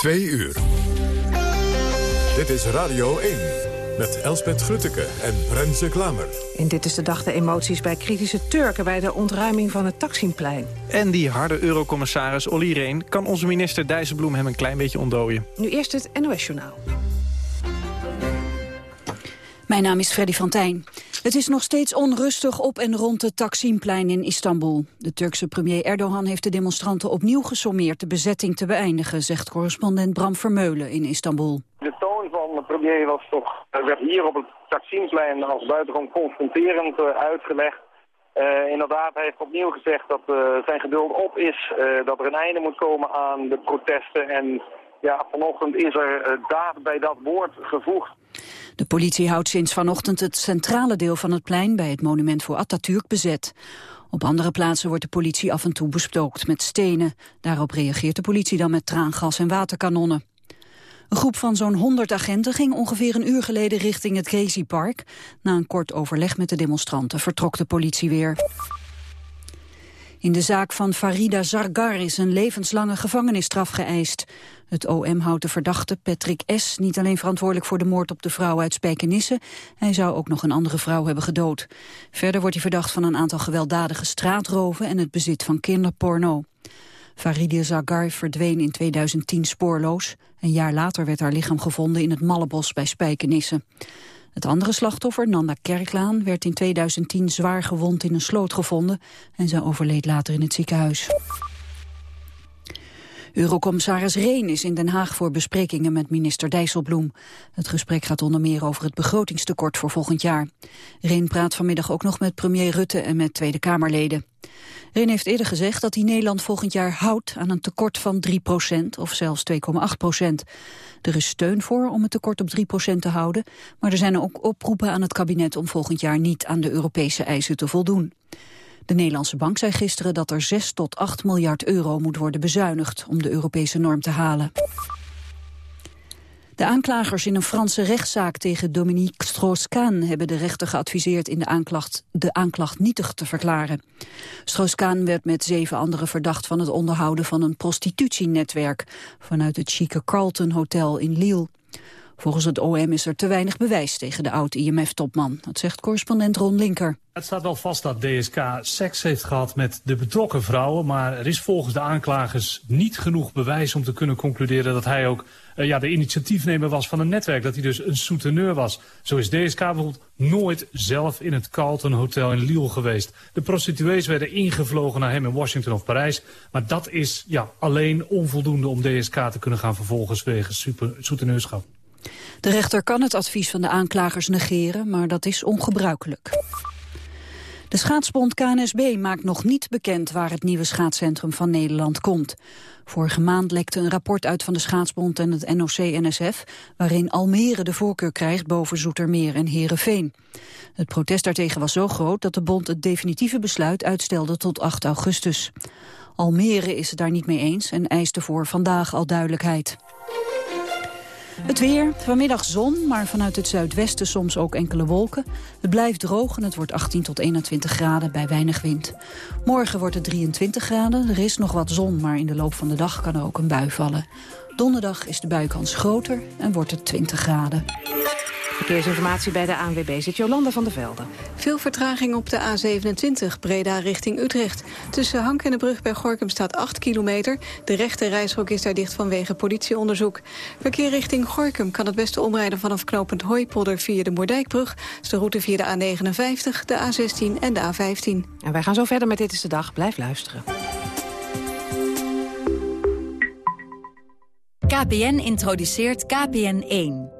Twee uur. Dit is Radio 1 met Elspet Grutteke en Renze Klamer. En dit is de dag de emoties bij kritische Turken... bij de ontruiming van het Taksimplein. En die harde eurocommissaris Olly Reen... kan onze minister Dijsselbloem hem een klein beetje ontdooien. Nu eerst het NOS-journaal. Mijn naam is Freddy van Tijn. Het is nog steeds onrustig op en rond het Taksimplein in Istanbul. De Turkse premier Erdogan heeft de demonstranten opnieuw gesommeerd de bezetting te beëindigen, zegt correspondent Bram Vermeulen in Istanbul. De toon van de premier was toch, werd hier op het Taksimplein als buitengewoon confronterend uh, uitgelegd. Uh, inderdaad, hij heeft opnieuw gezegd dat uh, zijn geduld op is, dat er een einde moet komen aan de protesten en ja, vanochtend is er daad bij dat woord gevoegd. De politie houdt sinds vanochtend het centrale deel van het plein bij het monument voor Atatürk bezet. Op andere plaatsen wordt de politie af en toe bestookt met stenen. Daarop reageert de politie dan met traangas en waterkanonnen. Een groep van zo'n 100 agenten ging ongeveer een uur geleden richting het Gezi Park. Na een kort overleg met de demonstranten vertrok de politie weer. In de zaak van Farida Zargar is een levenslange gevangenisstraf geëist. Het OM houdt de verdachte Patrick S. niet alleen verantwoordelijk voor de moord op de vrouw uit Spijkenisse. Hij zou ook nog een andere vrouw hebben gedood. Verder wordt hij verdacht van een aantal gewelddadige straatroven en het bezit van kinderporno. Farida Zargar verdween in 2010 spoorloos. Een jaar later werd haar lichaam gevonden in het Mallebos bij Spijkenisse. Het andere slachtoffer, Nanda Kerklaan, werd in 2010 zwaar gewond in een sloot gevonden en zij overleed later in het ziekenhuis. Eurocommissaris Reen is in Den Haag voor besprekingen met minister Dijsselbloem. Het gesprek gaat onder meer over het begrotingstekort voor volgend jaar. Reen praat vanmiddag ook nog met premier Rutte en met Tweede Kamerleden. Reen heeft eerder gezegd dat hij Nederland volgend jaar houdt aan een tekort van 3% of zelfs 2,8 procent. Er is steun voor om het tekort op 3% te houden, maar er zijn ook oproepen aan het kabinet om volgend jaar niet aan de Europese eisen te voldoen. De Nederlandse bank zei gisteren dat er 6 tot 8 miljard euro moet worden bezuinigd om de Europese norm te halen. De aanklagers in een Franse rechtszaak tegen Dominique Strauss-Kaan hebben de rechter geadviseerd in de aanklacht, de aanklacht nietig te verklaren. Strauss-Kaan werd met zeven anderen verdacht van het onderhouden van een prostitutienetwerk vanuit het chique Carlton Hotel in Lille. Volgens het OM is er te weinig bewijs tegen de oud-IMF-topman. Dat zegt correspondent Ron Linker. Het staat wel vast dat DSK seks heeft gehad met de betrokken vrouwen... maar er is volgens de aanklagers niet genoeg bewijs om te kunnen concluderen... dat hij ook uh, ja, de initiatiefnemer was van een netwerk, dat hij dus een souteneur was. Zo is DSK bijvoorbeeld nooit zelf in het Carlton Hotel in Lille geweest. De prostituees werden ingevlogen naar hem in Washington of Parijs... maar dat is ja, alleen onvoldoende om DSK te kunnen gaan vervolgen... wegens souteneurschap. De rechter kan het advies van de aanklagers negeren, maar dat is ongebruikelijk. De schaatsbond KNSB maakt nog niet bekend waar het nieuwe schaatscentrum van Nederland komt. Vorige maand lekte een rapport uit van de schaatsbond en het NOC-NSF... waarin Almere de voorkeur krijgt boven Zoetermeer en Heerenveen. Het protest daartegen was zo groot dat de bond het definitieve besluit uitstelde tot 8 augustus. Almere is het daar niet mee eens en eiste voor vandaag al duidelijkheid. Het weer, vanmiddag zon, maar vanuit het zuidwesten soms ook enkele wolken. Het blijft droog en het wordt 18 tot 21 graden bij weinig wind. Morgen wordt het 23 graden, er is nog wat zon, maar in de loop van de dag kan er ook een bui vallen. Donderdag is de buikans groter en wordt het 20 graden. Verkeersinformatie bij de ANWB zit Jolanda van der Velde. Veel vertraging op de A27, Breda richting Utrecht. Tussen Hank en de brug bij Gorkum staat 8 kilometer. De rechte reishok is daar dicht vanwege politieonderzoek. Verkeer richting Gorkum kan het beste omrijden vanaf knooppunt Hooipolder via de Moerdijkbrug. Dus de route via de A59, de A16 en de A15. En wij gaan zo verder met Dit is de Dag. Blijf luisteren. KPN introduceert KPN1.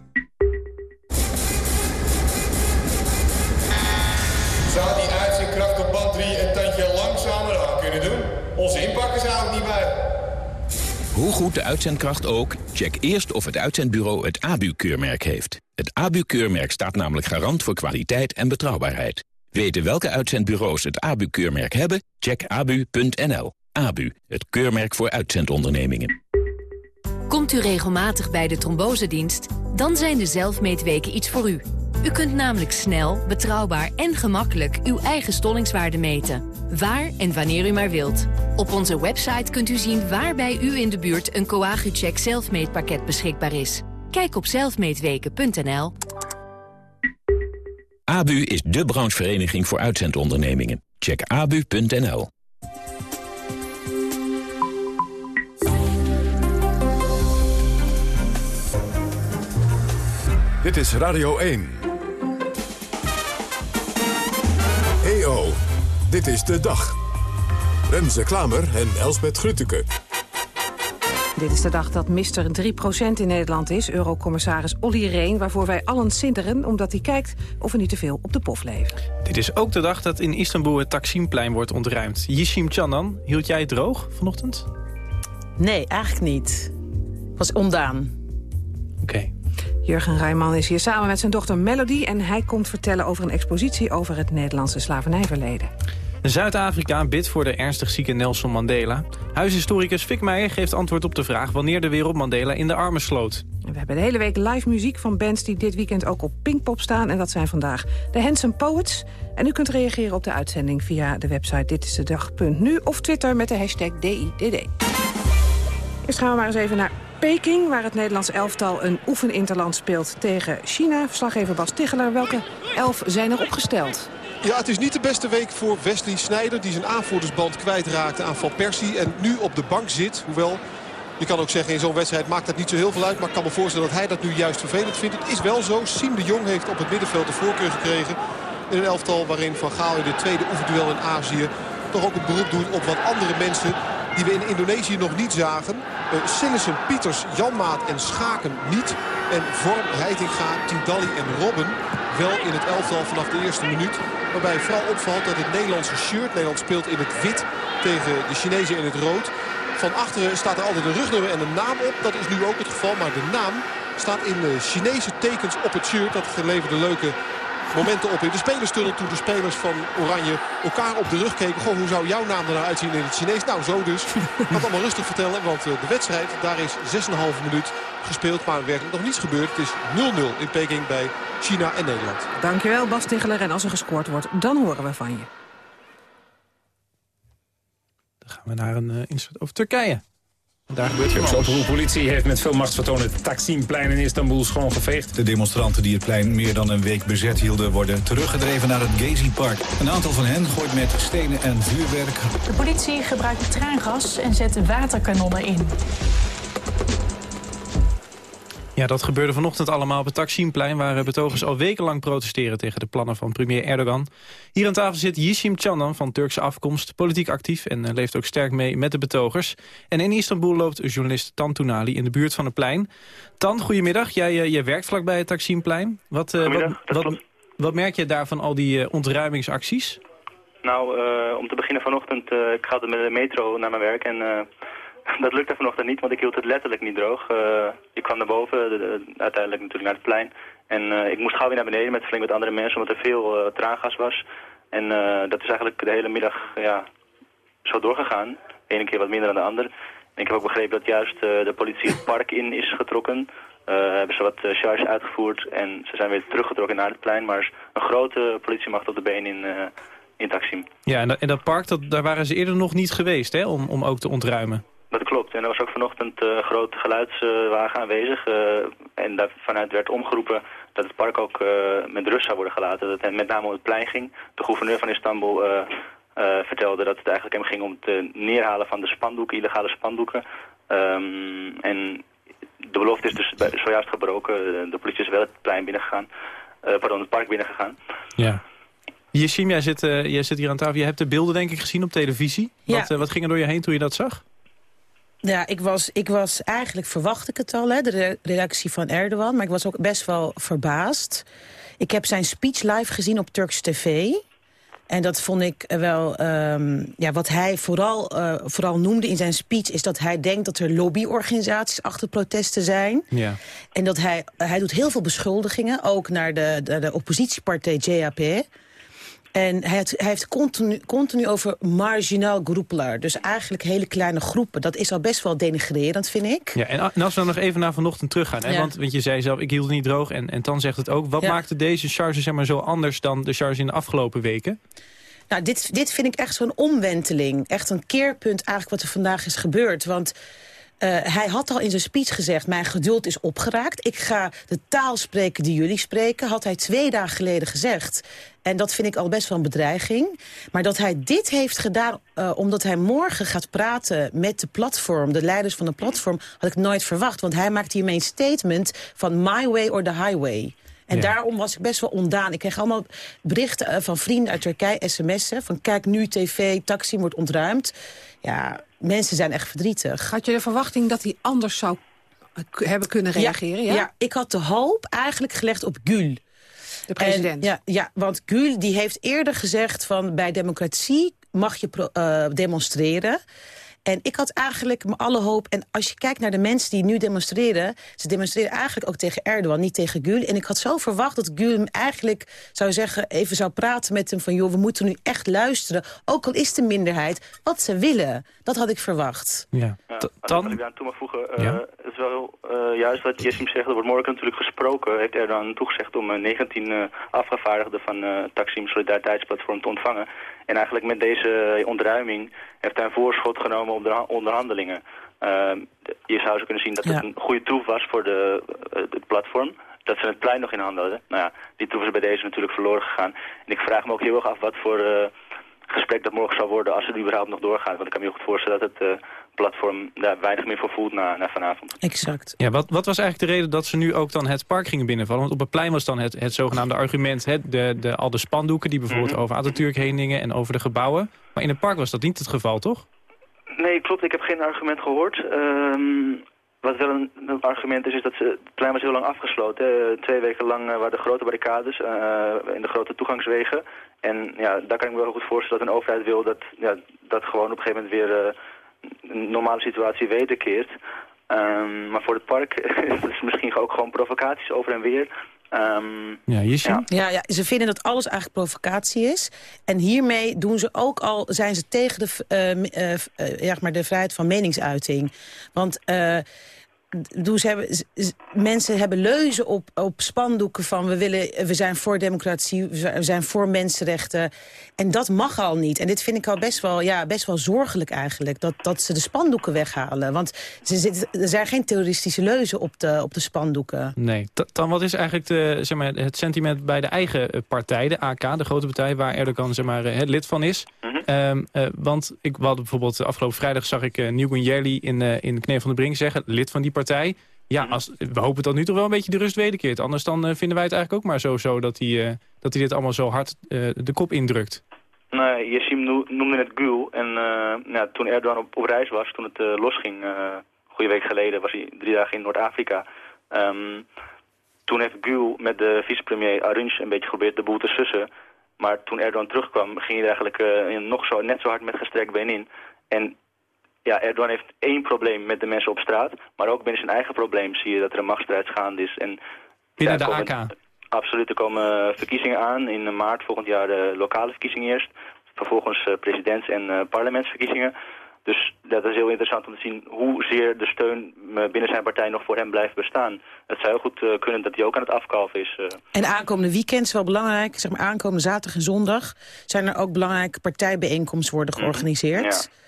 Zou die uitzendkracht op band 3 een tandje langzamer aan kunnen doen? Onze inpakken zou ook niet bij. Hoe goed de uitzendkracht ook, check eerst of het uitzendbureau het ABU-keurmerk heeft. Het ABU-keurmerk staat namelijk garant voor kwaliteit en betrouwbaarheid. Weten welke uitzendbureaus het ABU-keurmerk hebben? Check abu.nl. ABU, het keurmerk voor uitzendondernemingen. Komt u regelmatig bij de trombosedienst? Dan zijn de zelfmeetweken iets voor u. U kunt namelijk snel, betrouwbaar en gemakkelijk uw eigen stollingswaarde meten. Waar en wanneer u maar wilt. Op onze website kunt u zien waar bij u in de buurt een Coagucheck zelfmeetpakket beschikbaar is. Kijk op zelfmeetweken.nl. ABU is de branchevereniging voor uitzendondernemingen. Check abu.nl. Dit is Radio 1. EO, dit is de dag. Renze Klamer en Elsbet Grutteke. Dit is de dag dat Mister 3% in Nederland is, eurocommissaris Olly Reen... waarvoor wij allen sinteren, omdat hij kijkt of we niet te veel op de pof leven. Dit is ook de dag dat in Istanbul het Taksimplein wordt ontruimd. Yishim Chandan, hield jij het droog vanochtend? Nee, eigenlijk niet. Het was ondaan. Oké. Jurgen Rijman is hier samen met zijn dochter Melody... en hij komt vertellen over een expositie over het Nederlandse slavernijverleden. Zuid-Afrika bidt voor de ernstig zieke Nelson Mandela. Huishistoricus Fik Meijer geeft antwoord op de vraag... wanneer de wereld Mandela in de armen sloot. We hebben de hele week live muziek van bands die dit weekend ook op Pinkpop staan. En dat zijn vandaag de Handsome Poets. En u kunt reageren op de uitzending via de website ditistedag.nu... of Twitter met de hashtag DIDD. Eerst gaan we maar eens even naar Peking... waar het Nederlands elftal een oefeninterland speelt tegen China. Verslaggever Bas Ticheler, welke elf zijn er opgesteld? Ja, het is niet de beste week voor Wesley Sneijder... die zijn aanvoerdersband kwijtraakte aan Van Persie... en nu op de bank zit. Hoewel, je kan ook zeggen in zo'n wedstrijd maakt dat niet zo heel veel uit... maar ik kan me voorstellen dat hij dat nu juist vervelend vindt. Het is wel zo, Siem de Jong heeft op het middenveld de voorkeur gekregen... in een elftal waarin Van Gaal in de tweede oefenduel in Azië... toch ook een beroep doet op wat andere mensen die we in Indonesië nog niet zagen. Uh, Pieters, Janmaat en Schaken niet. En Vorm, Heitinga, Tindalli en Robben wel in het elftal vanaf de eerste minuut. Waarbij vooral opvalt dat het Nederlandse shirt, Nederland speelt in het wit tegen de Chinezen in het rood. Van achteren staat er altijd een rugnummer en een naam op. Dat is nu ook het geval, maar de naam staat in de Chinese tekens op het shirt. Dat geleverde leuke momenten op in de spelerstunnel. Toen de spelers van Oranje elkaar op de rug keken. Goh, hoe zou jouw naam er nou uitzien in het Chinees? Nou, zo dus. Ik kan het allemaal rustig vertellen, want de wedstrijd, daar is 6,5 minuut gespeeld. Maar er werkelijk nog niets gebeurd. Het is 0-0 in Peking bij China en Nederland. Dankjewel, Bas Ticheler. En als er gescoord wordt, dan horen we van je. Dan gaan we naar een uh, insert over Turkije. Daar gebeurt De politie heeft met veel machtsvertoon het Taksimplein in Istanbul schoongeveegd. De demonstranten die het plein meer dan een week bezet hielden... worden teruggedreven naar het Gezi-park. Een aantal van hen gooit met stenen en vuurwerk. De politie gebruikt traangas en zet waterkanonnen in. Ja, dat gebeurde vanochtend allemaal op het Taksimplein... waar betogers al wekenlang protesteren tegen de plannen van premier Erdogan. Hier aan tafel zit Yishim Chandan van Turkse afkomst, politiek actief... en eh, leeft ook sterk mee met de betogers. En in Istanbul loopt journalist Tan Tounali in de buurt van het plein. Tan, goedemiddag. Jij, uh, jij werkt vlakbij het Taksimplein. Wat, wat, wat, wat, merk je daar van al die ontruimingsacties? Nou, om te beginnen vanochtend, ik ga met de metro naar mijn werk... en dat lukte vanochtend niet, want ik hield het letterlijk niet droog. Uh, ik kwam naar boven, uiteindelijk natuurlijk naar het plein. En uh, ik moest gauw weer naar beneden met flink met andere mensen, omdat er veel uh, traangas was. En dat is eigenlijk de hele middag ja, zo doorgegaan. De ene keer wat minder dan de andere. En ik heb ook begrepen dat juist de politie het park in is getrokken. hebben ze wat charges uitgevoerd en ze zijn weer teruggetrokken naar het plein. Maar een grote politiemacht op de been in, in Taksim. Ja, en dat, en dat park, dat, daar waren ze eerder nog niet geweest, hè, om, om ook te ontruimen. Dat klopt. En er was ook vanochtend een uh, grote geluidswagen aanwezig. Uh, en daarvanuit werd omgeroepen dat het park ook uh, met rust zou worden gelaten. Dat het met name om het plein ging. De gouverneur van Istanbul vertelde dat het eigenlijk hem ging om het neerhalen van de spandoeken, illegale spandoeken. Um, en de belofte is dus zojuist gebroken. De politie is wel het plein binnengegaan. pardon, het park binnengegaan. Ja. Yeshim, jij zit, jij zit hier aan tafel. Je hebt de beelden denk ik gezien op televisie. Ja. Wat, wat ging er door je heen toen je dat zag? Ja, ik was, ik was eigenlijk verwacht ik het al, hè, de reactie van Erdogan. Maar ik was ook best wel verbaasd. Ik heb zijn speech live gezien op Turks TV. En dat vond ik wel, ehm, ja, wat hij vooral, uh, vooral noemde in zijn speech... is dat hij denkt dat er lobbyorganisaties achter protesten zijn. Ja. En dat hij, hij doet heel veel beschuldigingen, ook naar de, de, de oppositiepartij JAP... En hij, hij heeft continu, continu over marginaal groepelaar. Dus eigenlijk hele kleine groepen. Dat is al best wel denigrerend, vind ik. Ja, en als we dan nog even naar vanochtend teruggaan. Hè? Want, want je zei zelf, ik hield het niet droog en, en dan zegt het ook. Wat maakte deze charge zeg maar, zo anders dan de charge in de afgelopen weken? Nou, dit, dit vind ik echt zo'n omwenteling. Echt een keerpunt eigenlijk wat er vandaag is gebeurd. Want hij had al in zijn speech gezegd, mijn geduld is opgeraakt. Ik ga de taal spreken die jullie spreken, had hij twee dagen geleden gezegd. En dat vind ik al best wel een bedreiging. Maar dat hij dit heeft gedaan uh, omdat hij morgen gaat praten met de platform... de leiders van de platform, had ik nooit verwacht. Want hij maakt hiermee een statement van my way or the highway. En ja. daarom was ik best wel ondaan. Ik kreeg allemaal berichten uh, van vrienden uit Turkije, sms'en... van kijk nu tv, taxi wordt ontruimd. Ja, mensen zijn echt verdrietig. Had je de verwachting dat hij anders zou hebben kunnen reageren? Ja, ja? ja ik had de hoop eigenlijk gelegd op Gül. De president. En, ja, ja, want Gül die heeft eerder gezegd van bij democratie mag je pro, uh, demonstreren. En ik had eigenlijk alle hoop... en als je kijkt naar de mensen die nu demonstreren... ze demonstreren eigenlijk ook tegen Erdogan, niet tegen Gül. En ik had zo verwacht dat Gül eigenlijk zou zeggen... even zou praten met hem van... joh, we moeten nu echt luisteren, ook al is de minderheid... wat ze willen. Dat had ik verwacht. Ja. dan... Als ik daar toe mag voegen... Uh, ja. het is wel uh, juist wat Jessim zegt. Er wordt morgen natuurlijk gesproken. Heeft Erdogan toegezegd om uh, 19 uh, afgevaardigden... van uh, Taksim Solidariteitsplatform te ontvangen. En eigenlijk met deze ontruiming heeft hij een voorschot genomen de onderhandelingen. Uh, je zou zo kunnen zien dat ja. het een goede troef was voor de, uh, het platform. Dat ze het plein nog in handen hadden. Nou ja, die troef is bij deze natuurlijk verloren gegaan. En ik vraag me ook heel erg af wat voor uh, gesprek dat morgen zal worden als het überhaupt nog doorgaat. Want ik kan me heel goed voorstellen dat het platform daar weinig meer voor voelt na, na vanavond. Exact. Ja, wat, wat was eigenlijk de reden dat ze nu ook dan het park gingen binnenvallen? Want op het plein was dan het, het zogenaamde argument... Het, de, de, al de spandoeken die bijvoorbeeld mm -hmm. over Atatürk heen dingen... en over de gebouwen. Maar in het park was dat niet het geval, toch? Nee, klopt. Ik heb geen argument gehoord. Um, wat wel een, argument is, is dat ze, het plein was heel lang afgesloten. Uh, twee weken lang uh, waren de grote barricades uh, in de grote toegangswegen. En ja, daar kan ik me wel goed voorstellen dat een overheid wil dat, ja, dat gewoon op een gegeven moment weer een normale situatie wederkeert. Um, maar voor het park is het misschien ook gewoon provocaties over en weer. Um, ja, ja. Ja, ja, ze vinden dat alles eigenlijk provocatie is. En hiermee doen ze ook al, zijn ze tegen de, uh, uh, uh, ja, maar de vrijheid van meningsuiting. Want dus hebben, mensen hebben leuzen op, op spandoeken van... We, willen, we zijn voor democratie, we zijn voor mensenrechten. En dat mag al niet. En dit vind ik al best wel, ja, best wel zorgelijk eigenlijk. Dat, dat ze de spandoeken weghalen. Want ze zitten, er zijn geen terroristische leuzen op de, op de spandoeken. Nee. Dan wat is eigenlijk de, zeg maar, het sentiment bij de eigen partij, de AK, de grote partij... waar Erdogan zeg maar, het lid van is? Mm -hmm. um, uh, want ik had bijvoorbeeld afgelopen vrijdag zag ik uh, Nieuwen Jelly in, uh, in Kneef van de Brink zeggen... lid van die partij. Ja, als, we hopen dat nu toch wel een beetje de rust wederkeert. Anders dan uh, vinden wij het eigenlijk ook maar zo, zo dat, hij, uh, dat hij dit allemaal zo hard uh, de kop indrukt. Nee, Yassim noemde het Gül. En ja, toen Erdogan op, op reis was, toen het losging, een goede week geleden, was hij drie dagen in Noord-Afrika. Um, toen heeft Gül met de vicepremier Arunch een beetje geprobeerd de boel te sussen. Maar toen Erdogan terugkwam, ging hij er eigenlijk nog zo, net zo hard met gestrekt been in. En ja, Erdogan heeft één probleem met de mensen op straat. Maar ook binnen zijn eigen probleem zie je dat er een machtsstrijd gaande is. En, binnen de komen, AK? Absoluut, er komen verkiezingen aan. In maart volgend jaar de lokale verkiezingen eerst. Vervolgens uh, presidents- en uh, parlementsverkiezingen. Dus dat is heel interessant om te zien hoezeer de steun binnen zijn partij nog voor hem blijft bestaan. Het zou heel goed kunnen dat hij ook aan het afkalven is. En aankomende weekend is wel belangrijk. Zeg maar aankomende zaterdag en zondag zijn er ook belangrijke partijbijeenkomsten worden georganiseerd. Mm,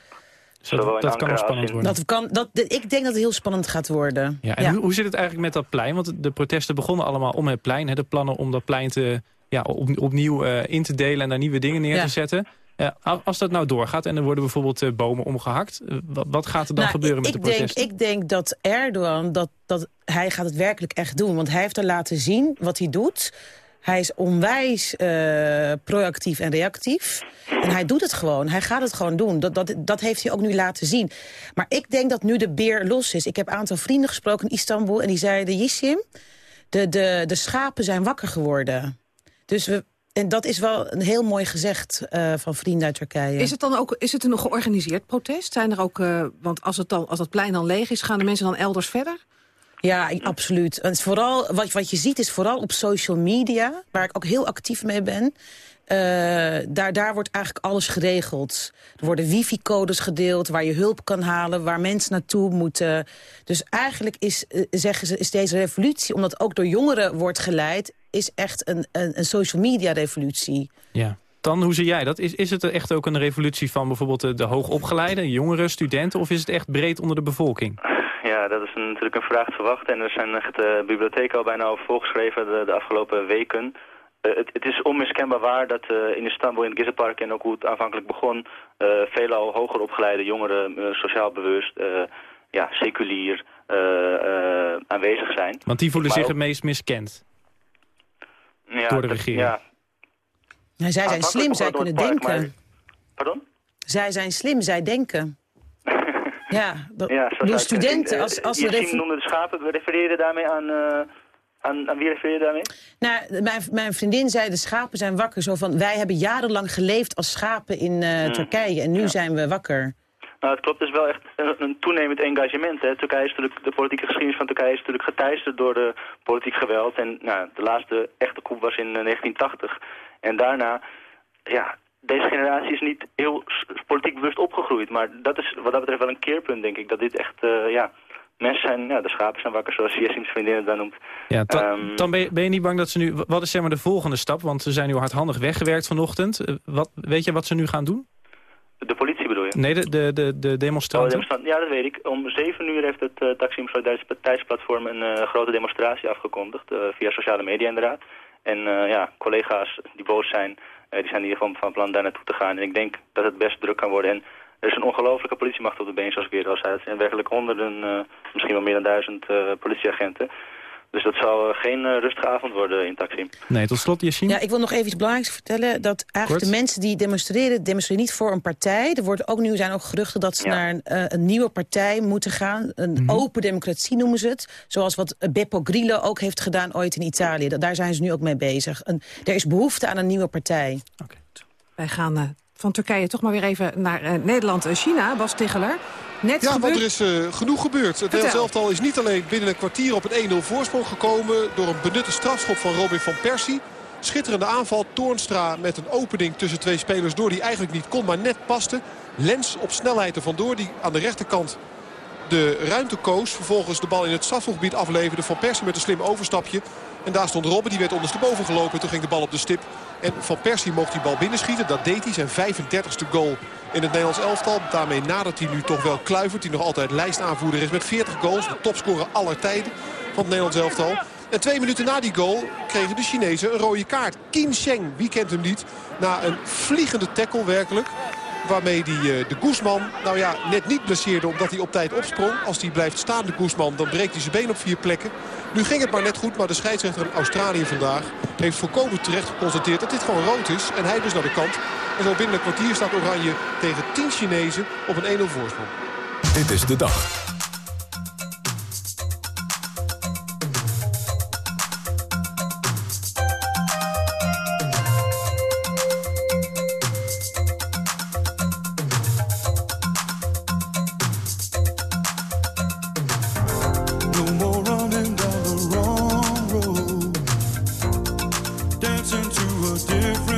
Dat, dat kan ook spannend worden. Dat kan, dat, ik denk dat het heel spannend gaat worden. Ja, en ja. Hoe, hoe zit het eigenlijk met dat plein? Want de protesten begonnen allemaal om het plein. Hè, de plannen om dat plein te, ja, op, opnieuw uh, in te delen en daar nieuwe dingen neer ja. te zetten. Uh, als dat nou doorgaat en er worden bijvoorbeeld uh, bomen omgehakt... wat, wat, gaat er dan nou, gebeuren ik, met de protesten? Denk, ik denk dat Erdogan, dat, dat, hij gaat het werkelijk echt doen. Want hij heeft er laten zien wat hij doet... Hij is onwijs uh, proactief en reactief. En hij doet het gewoon. Hij gaat het gewoon doen. Dat, dat, dat heeft hij ook nu laten zien. Maar ik denk dat nu de beer los is. Ik heb een aantal vrienden gesproken in Istanbul... en die zeiden, Yissim, de, de, de schapen zijn wakker geworden. Dus we, en dat is wel een heel mooi gezegd uh, van vrienden uit Turkije. Is het dan ook is het een georganiseerd protest? Zijn er ook, uh, want als het, dan, als het plein dan leeg is, gaan de mensen dan elders verder? Ja, absoluut. En vooral, wat, wat je ziet is vooral op social media, waar ik ook heel actief mee ben... Uh, daar, daar wordt eigenlijk alles geregeld. Er worden wifi-codes gedeeld, waar je hulp kan halen... waar mensen naartoe moeten. Dus eigenlijk is, uh, zeggen ze, is deze revolutie... omdat ook door jongeren wordt geleid... is echt een, een, een social media-revolutie. Ja. Dan, hoe zie jij dat? Is, is het echt ook een revolutie van bijvoorbeeld de, de hoogopgeleide... jongeren, studenten... of is het echt breed onder de bevolking? Ja, dat is een, natuurlijk een vraag te verwachten. En er zijn echt de uh, bibliotheken al bijna over volgeschreven de, de afgelopen weken... Uh, het, het, is onmiskenbaar waar dat uh, in Istanbul, in het en ook hoe het aanvankelijk begon, uh, veelal hoger opgeleide jongeren, sociaal bewust, ja, seculier aanwezig zijn. Want die voelen maar zich ook... het meest miskend ja, door de regering. Ja. Nou, zij zijn slim, zij kunnen park, denken. Maar... Pardon? Zij zijn slim, zij denken. Ja, dat, ja door studenten. Als, als je refer... noemde de schapen, we refereren daarmee aan... Aan, aan, wie refereer je daarmee? Nou, mijn, mijn, vriendin zei, de schapen zijn wakker. Zo van, wij hebben jarenlang geleefd als schapen in uh. Turkije. En nu ja. zijn we wakker. Nou, het klopt. Is wel echt een, een toenemend engagement. Hè. Turkije is natuurlijk, de politieke geschiedenis van Turkije is natuurlijk geteisterd door de politiek geweld. En nou, de laatste echte coup was in uh, 1980. En daarna, ja, deze generatie is niet heel politiek bewust opgegroeid. Maar dat is wat dat betreft wel een keerpunt, denk ik. Dat dit echt, uh, ja mensen zijn, ja, de schapen zijn wakker, zoals Jessings vriendin het dan noemt. Ja, um, dan ben je, ben je, niet bang dat ze nu... Wat is zeg maar de volgende stap? Want ze zijn nu hardhandig weggewerkt vanochtend. Uh, wat, weet je wat ze nu gaan doen? De politie bedoel je? Nee, de, de, de, de demonstranten. Oh. Ja, dat weet ik. Om zeven uur heeft het uh, Taksim Solidariteitsplatform een uh, grote demonstratie afgekondigd. via sociale media inderdaad. En ja, collega's die boos zijn, die zijn in ieder geval van plan daar naartoe te gaan. En ik denk dat het best druk kan worden. En er is een ongelofelijke politiemacht op de been, zoals ik eerder al zei. Het zijn werkelijk honderden, uh, misschien wel meer dan duizend politieagenten. Dus dat zal uh, geen rustige avond worden in Taksim. Nee, tot slot, Yassine. Ja, ik wil nog even iets belangrijks vertellen. Dat eigenlijk Kort. de mensen die demonstreren, demonstreren niet voor een partij. Er wordt ook nu zijn ook geruchten dat ze ja. naar een, een, nieuwe partij moeten gaan. Een mm -hmm. open democratie noemen ze het. Zoals wat Beppo Grillo ook heeft gedaan ooit in Italië. Daar zijn ze nu ook mee bezig. Een, er is behoefte aan een nieuwe partij. Oké. Okay. Wij gaan van Turkije toch maar weer even naar uh, Nederland en China. Bas Ticheler. Net ja, gebeurd... want er is uh, genoeg gebeurd. Het elftal is niet alleen binnen een kwartier op een 1-0 voorsprong gekomen... door een benutte strafschop van Robin van Persie. Schitterende aanval. Toornstra met een opening tussen twee spelers door die eigenlijk niet kon, maar net paste. Lens op snelheid er vandoor, die aan de rechterkant de ruimte koos. Vervolgens de bal in het strafgebied afleverde. Van Persie met een slim overstapje. En daar stond Robben, die werd ondersteboven gelopen. Toen ging de bal op de stip. En Van Persie mocht die bal binnenschieten. Dat deed hij, zijn 35ste goal in het Nederlands elftal. Daarmee nadert hij nu toch wel Kluivert, die nog altijd lijstaanvoerder is met 40 goals. De topscorer aller tijden van het Nederlands elftal. En twee minuten na die goal kregen de Chinezen een rode kaart. Qin Sheng, wie kent hem niet? Na een vliegende tackle werkelijk. Waarmee die, uh, de Guzman nou ja, net niet blesseerde omdat hij op tijd opsprong. Als hij blijft staan, de Guzman, dan breekt hij zijn been op vier plekken. Nu ging het maar net goed, maar de scheidsrechter in Australië vandaag... heeft volkomen terecht geconstateerd dat dit gewoon rood is. En hij dus naar de kant. En zo binnen kwartier staat Oranje tegen 10 Chinezen op een 1-0 voorsprong. Dit is de dag. dancing to a different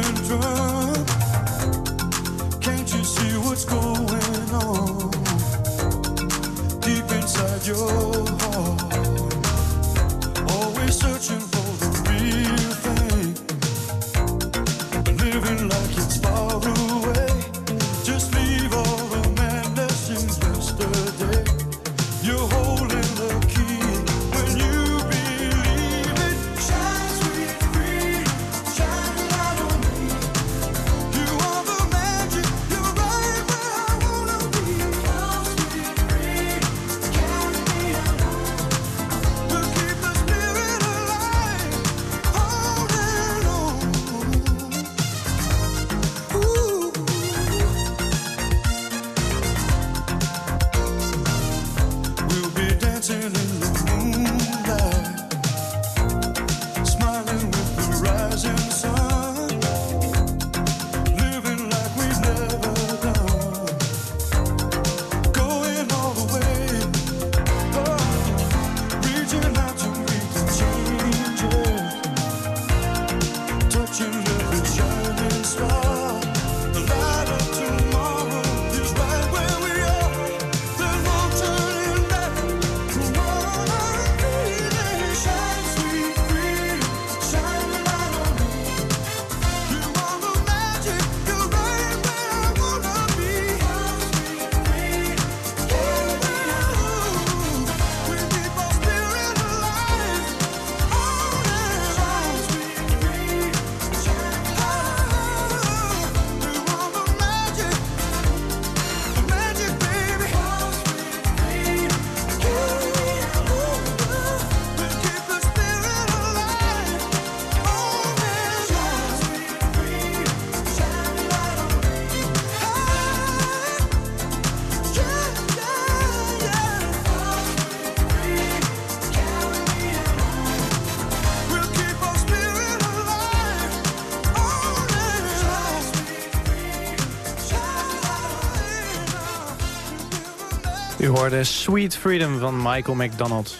hoorde Sweet Freedom van Michael McDonald.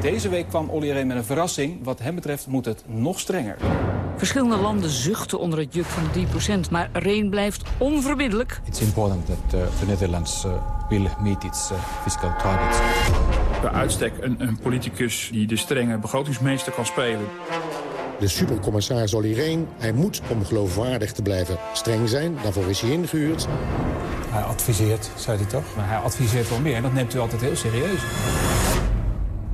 Deze week kwam Olly Rehn met een verrassing. Wat hem betreft moet het nog strenger. Verschillende landen zuchten onder het juk van 3%, maar Reen blijft onverbiddelijk. It's important that uh, the Netherlands uh, will meet its uh, fiscal targets. Bij uitstek een, een politicus die de strenge begrotingsmeester kan spelen. De supercommissaris Olly Reen, hij moet om geloofwaardig te blijven streng zijn. Daarvoor is hij ingehuurd. Hij adviseert, zei hij toch? Maar hij adviseert wel meer en dat neemt u altijd heel serieus.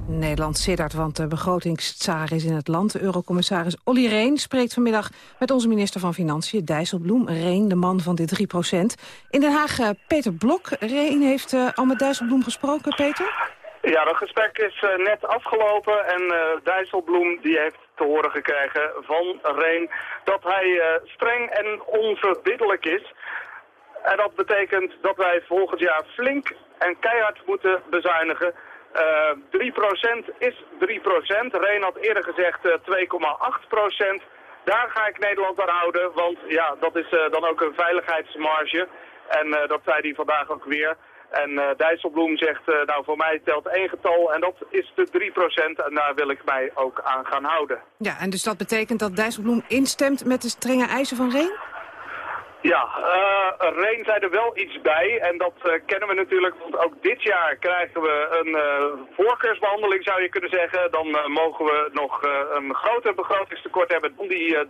Nederland siddert, want de begrotingstsaar is in het land. De eurocommissaris Olly Reen spreekt vanmiddag met onze minister van Financiën, Dijsselbloem. Reen, de man van de 3% In Den Haag, uh, Peter Blok. Reen heeft uh, al met Dijsselbloem gesproken, Peter? Ja, dat gesprek is uh, net afgelopen en Dijsselbloem die heeft te horen gekregen van Reen dat hij streng en onverbiddelijk is. En dat betekent dat wij volgend jaar flink en keihard moeten bezuinigen. Uh, 3% is 3%. Reen had eerder gezegd uh, 2,8%. Daar ga ik Nederland aan houden, want ja, dat is uh, dan ook een veiligheidsmarge. En dat zei hij vandaag ook weer. En Dijsselbloem zegt, nou voor mij telt één getal en dat is de 3% en daar wil ik mij ook aan gaan houden. Ja, en dus dat betekent dat Dijsselbloem instemt met de strenge eisen van Reen? Ja, uh, zei er wel iets bij en dat uh, kennen we natuurlijk, want ook dit jaar krijgen we een uh, voorkeursbehandeling zou je kunnen zeggen. Dan mogen we nog een groter begrotingstekort hebben dan die 3%.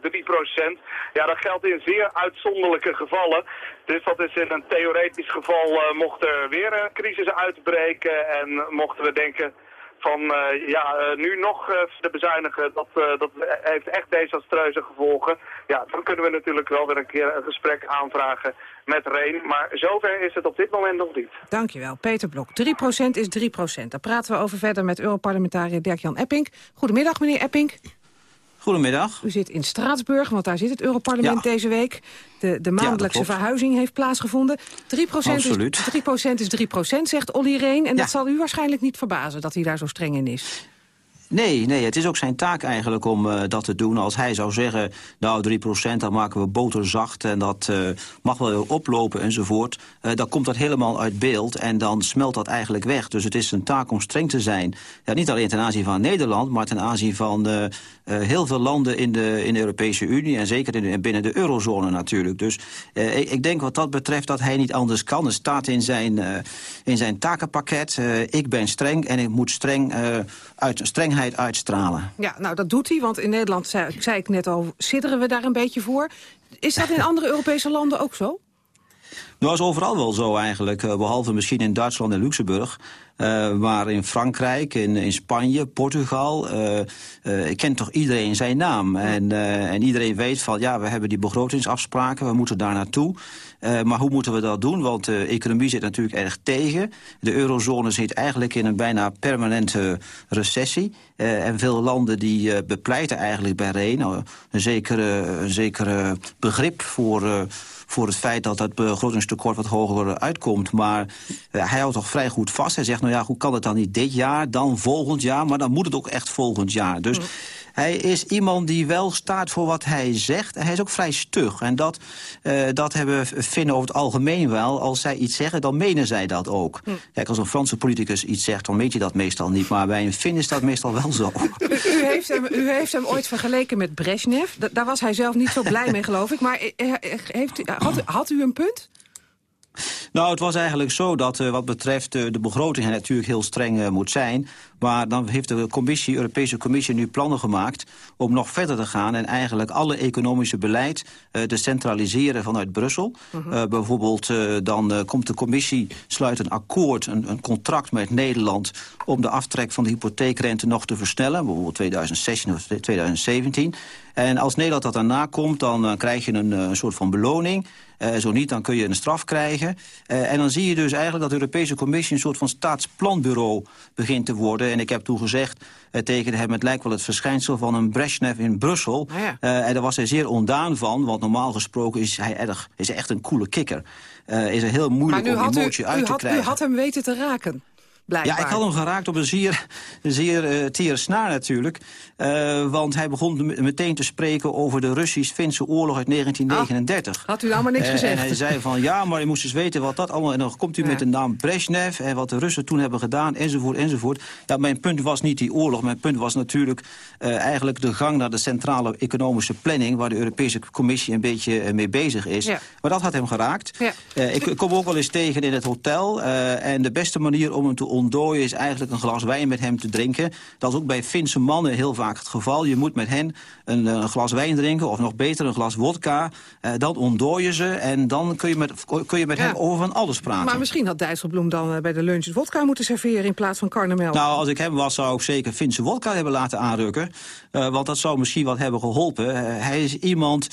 Ja, dat geldt in zeer uitzonderlijke gevallen. Dus dat is in een theoretisch geval mocht er weer een crisis uitbreken en mochten we denken van uh, ja, uh, nu nog uh, te bezuinigen, dat, dat heeft echt desastreuze gevolgen. Ja, dan kunnen we natuurlijk wel weer een keer een gesprek aanvragen met Reen. Maar zover is het op dit moment nog niet. Dankjewel, Peter Blok. 3% is 3%. Daar praten we over verder met Europarlementariër Dirk-Jan Epping. Goedemiddag, meneer Epping. Goedemiddag. U zit in Straatsburg, want daar zit het Europarlement ja. deze week. De, de maandelijkse ja, verhuizing heeft plaatsgevonden. 3%, Absoluut. is, 3% is 3%, zegt Olly Reen. En ja. dat zal u waarschijnlijk niet verbazen dat hij daar zo streng in is. Nee, nee, het is ook zijn taak eigenlijk om uh, dat te doen. Als hij zou zeggen, nou 3% dan maken we boter zacht... en dat uh, mag wel oplopen enzovoort... Uh, dan komt dat helemaal uit beeld en dan smelt dat eigenlijk weg. Dus het is zijn taak om streng te zijn. Ja, niet alleen ten aanzien van Nederland... maar ten aanzien van heel veel landen in de, in Europese Unie... en zeker in binnen de eurozone natuurlijk. Dus ik, ik, denk wat dat betreft dat hij niet anders kan. Het staat in zijn, in zijn takenpakket. ik ben streng en ik moet streng, uit, strengheid uitstralen. Ja, nou dat doet hij, want in Nederland, zei, zei ik net al, sidderen we daar een beetje voor. Is dat in andere Europese landen ook zo? Nou, is overal wel zo eigenlijk, behalve misschien in Duitsland en Luxemburg. Uh, maar in Frankrijk, in, in Spanje, Portugal, uh, uh, kent toch iedereen zijn naam. En, en iedereen weet van, ja, we hebben die begrotingsafspraken, we moeten daar naartoe. Maar hoe moeten we dat doen? Want de economie zit natuurlijk erg tegen. De eurozone zit eigenlijk in een bijna permanente recessie. en veel landen die bepleiten eigenlijk bij Reen een zekere, een zekere begrip voor voor het feit dat het begrotingstekort wat hoger uitkomt. Maar hij houdt toch vrij goed vast. Hij zegt, nou ja, hoe kan het dan niet dit jaar, dan volgend jaar... maar dan moet het ook echt volgend jaar. Dus... Mm. Hij is iemand die wel staat voor wat hij zegt. Hij is ook vrij stug. En dat, uh, dat hebben Finnen over het algemeen wel. Als zij iets zeggen, dan menen zij dat ook. Hm. Kijk, als een Franse politicus iets zegt, dan weet je dat meestal niet. Maar bij een Fin is dat meestal wel zo. U, u, heeft, hem, u heeft hem ooit vergeleken met Brezhnev. Da daar was hij zelf niet zo blij mee, geloof ik. Maar eh, eh, heeft, had, had u een punt? Nou, het was eigenlijk zo dat uh, wat betreft uh, de begroting natuurlijk heel streng uh, moet zijn. Maar dan heeft de commissie, Europese Commissie nu plannen gemaakt om nog verder te gaan en eigenlijk alle economische beleid te centraliseren vanuit Brussel. -huh. bijvoorbeeld dan komt de commissie, sluit een akkoord, een, een, contract met Nederland om de aftrek van de hypotheekrente nog te versnellen, bijvoorbeeld 2016 of 2017. En als Nederland dat daarna komt, dan krijg je een, een soort van beloning. Uh, zo niet, dan kun je een straf krijgen. Uh, en dan zie je dus eigenlijk dat de Europese Commissie... een soort van staatsplanbureau begint te worden. En ik heb toen gezegd uh, tegen hem... het lijkt wel het verschijnsel van een Brezhnev in Brussel. Ja. en daar was hij zeer ondaan van. Want normaal gesproken is hij erg, is hij echt een coole kikker. is er heel moeilijk om emotie u, uit te had, krijgen. U had hem weten te raken. Blijkbaar. Ja, ik had hem geraakt op een zeer, zeer uh, tere snaar natuurlijk. Uh, want hij begon meteen te spreken over de Russisch-Finse oorlog uit 1939. Ah, had u allemaal niks uh, gezegd? En hij zei van, ja, maar je moest eens weten wat dat allemaal... En dan komt u ja. met de naam Brezhnev en wat de Russen toen hebben gedaan, enzovoort, enzovoort. Ja, mijn punt was niet die oorlog. Mijn punt was natuurlijk eigenlijk de gang naar de centrale economische planning... waar de Europese Commissie een beetje mee bezig is. Ja. Maar dat had hem geraakt. Ja. ik kom ook wel eens tegen in het hotel. en de beste manier om hem te ontdooien is eigenlijk een glas wijn met hem te drinken. Dat is ook bij Finse mannen heel vaak het geval. Je moet met hen een, een glas wijn drinken, of nog beter een glas wodka. Uh, dan ontdooien ze en dan kun je met, kun je met ja. hem over van alles praten. Maar misschien had Dijsselbloem dan uh, bij de lunch wodka moeten serveren in plaats van karnemelk. Nou, als ik hem was, zou ik zeker Finse wodka hebben laten aanrukken. Uh, want dat zou misschien wat hebben geholpen. hij is iemand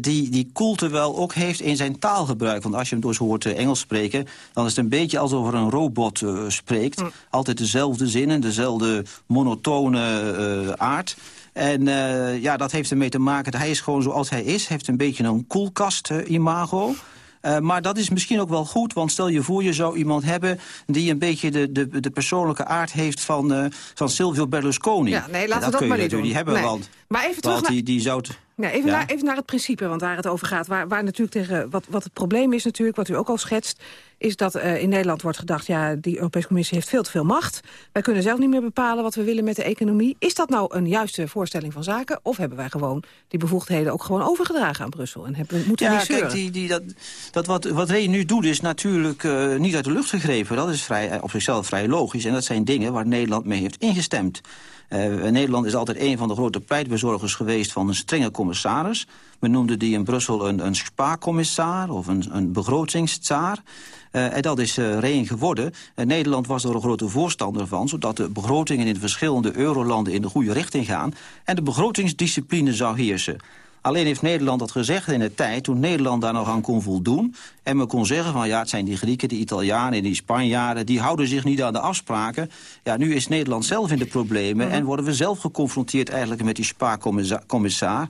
die, die koelte wel ook heeft in zijn taalgebruik. Want als je hem dus hoort Engels spreken, dan is het een beetje alsof er een robot spreekt. Mm. Altijd dezelfde zinnen, dezelfde monotone uh, aard. En uh, ja, dat heeft ermee te maken, hij is gewoon zoals hij is. heeft een beetje een koelkast-imago. Uh, maar dat is misschien ook wel goed, want stel je voor je zou iemand hebben... die een beetje de, de, de persoonlijke aard heeft van, uh, van Silvio Berlusconi. Ja, nee, laten we dat, dat maar niet doen. Die hebben, nee. want, maar even terug want die, die zou... Nee, even, ja. naar, even naar het principe, want waar het over gaat. Waar, waar natuurlijk tegen, wat, wat het probleem is natuurlijk, wat u ook al schetst... is dat uh, in Nederland wordt gedacht... ja, die Europese Commissie heeft veel te veel macht. Wij kunnen zelf niet meer bepalen wat we willen met de economie. Is dat nou een juiste voorstelling van zaken? Of hebben wij gewoon die bevoegdheden ook gewoon overgedragen aan Brussel? En hebben, moeten we niet kijk, die, die, dat, dat wat, wat nu doet is natuurlijk uh, niet uit de lucht gegrepen. Dat is vrij, op zichzelf vrij logisch. En dat zijn dingen waar Nederland mee heeft ingestemd. Uh, Nederland is altijd een van de grote pleitbezorgers geweest van een strenge commissaris. Men noemde die in Brussel een, een spaarcommissar of een, een begrotingstsaar. Uh, en dat is uh, reen geworden. Nederland was er een grote voorstander van... zodat de begrotingen in de verschillende eurolanden in de goede richting gaan... en de begrotingsdiscipline zou heersen. Alleen heeft Nederland dat gezegd in de tijd toen Nederland daar nog aan kon voldoen. En men kon zeggen van ja, het zijn die Grieken, die Italianen en die Spanjaarden... die houden zich niet aan de afspraken. Ja, nu is Nederland zelf in de problemen... en worden we zelf geconfronteerd eigenlijk met die spaarcommissar.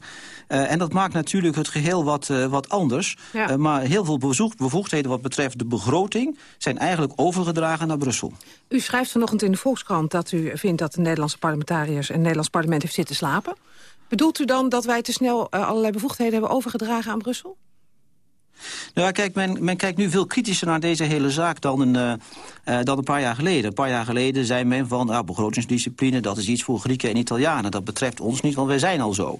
Uh, en dat maakt natuurlijk het geheel wat, uh, wat anders. Ja. Uh, maar heel veel bezoek, bevoegdheden wat betreft de begroting... zijn eigenlijk overgedragen naar Brussel. U schrijft vanochtend in de Volkskrant dat u vindt dat de Nederlandse parlementariërs... en het Nederlands parlement heeft zitten slapen. Bedoelt u dan dat wij te snel uh, allerlei bevoegdheden hebben overgedragen aan Brussel? Nou kijk, men, men kijkt nu veel kritischer naar deze hele zaak dan een, uh, uh, dan een paar jaar geleden. Een paar jaar geleden zei men van uh, begrotingsdiscipline, dat is iets voor Grieken en Italianen. Dat betreft ons niet, want wij zijn al zo.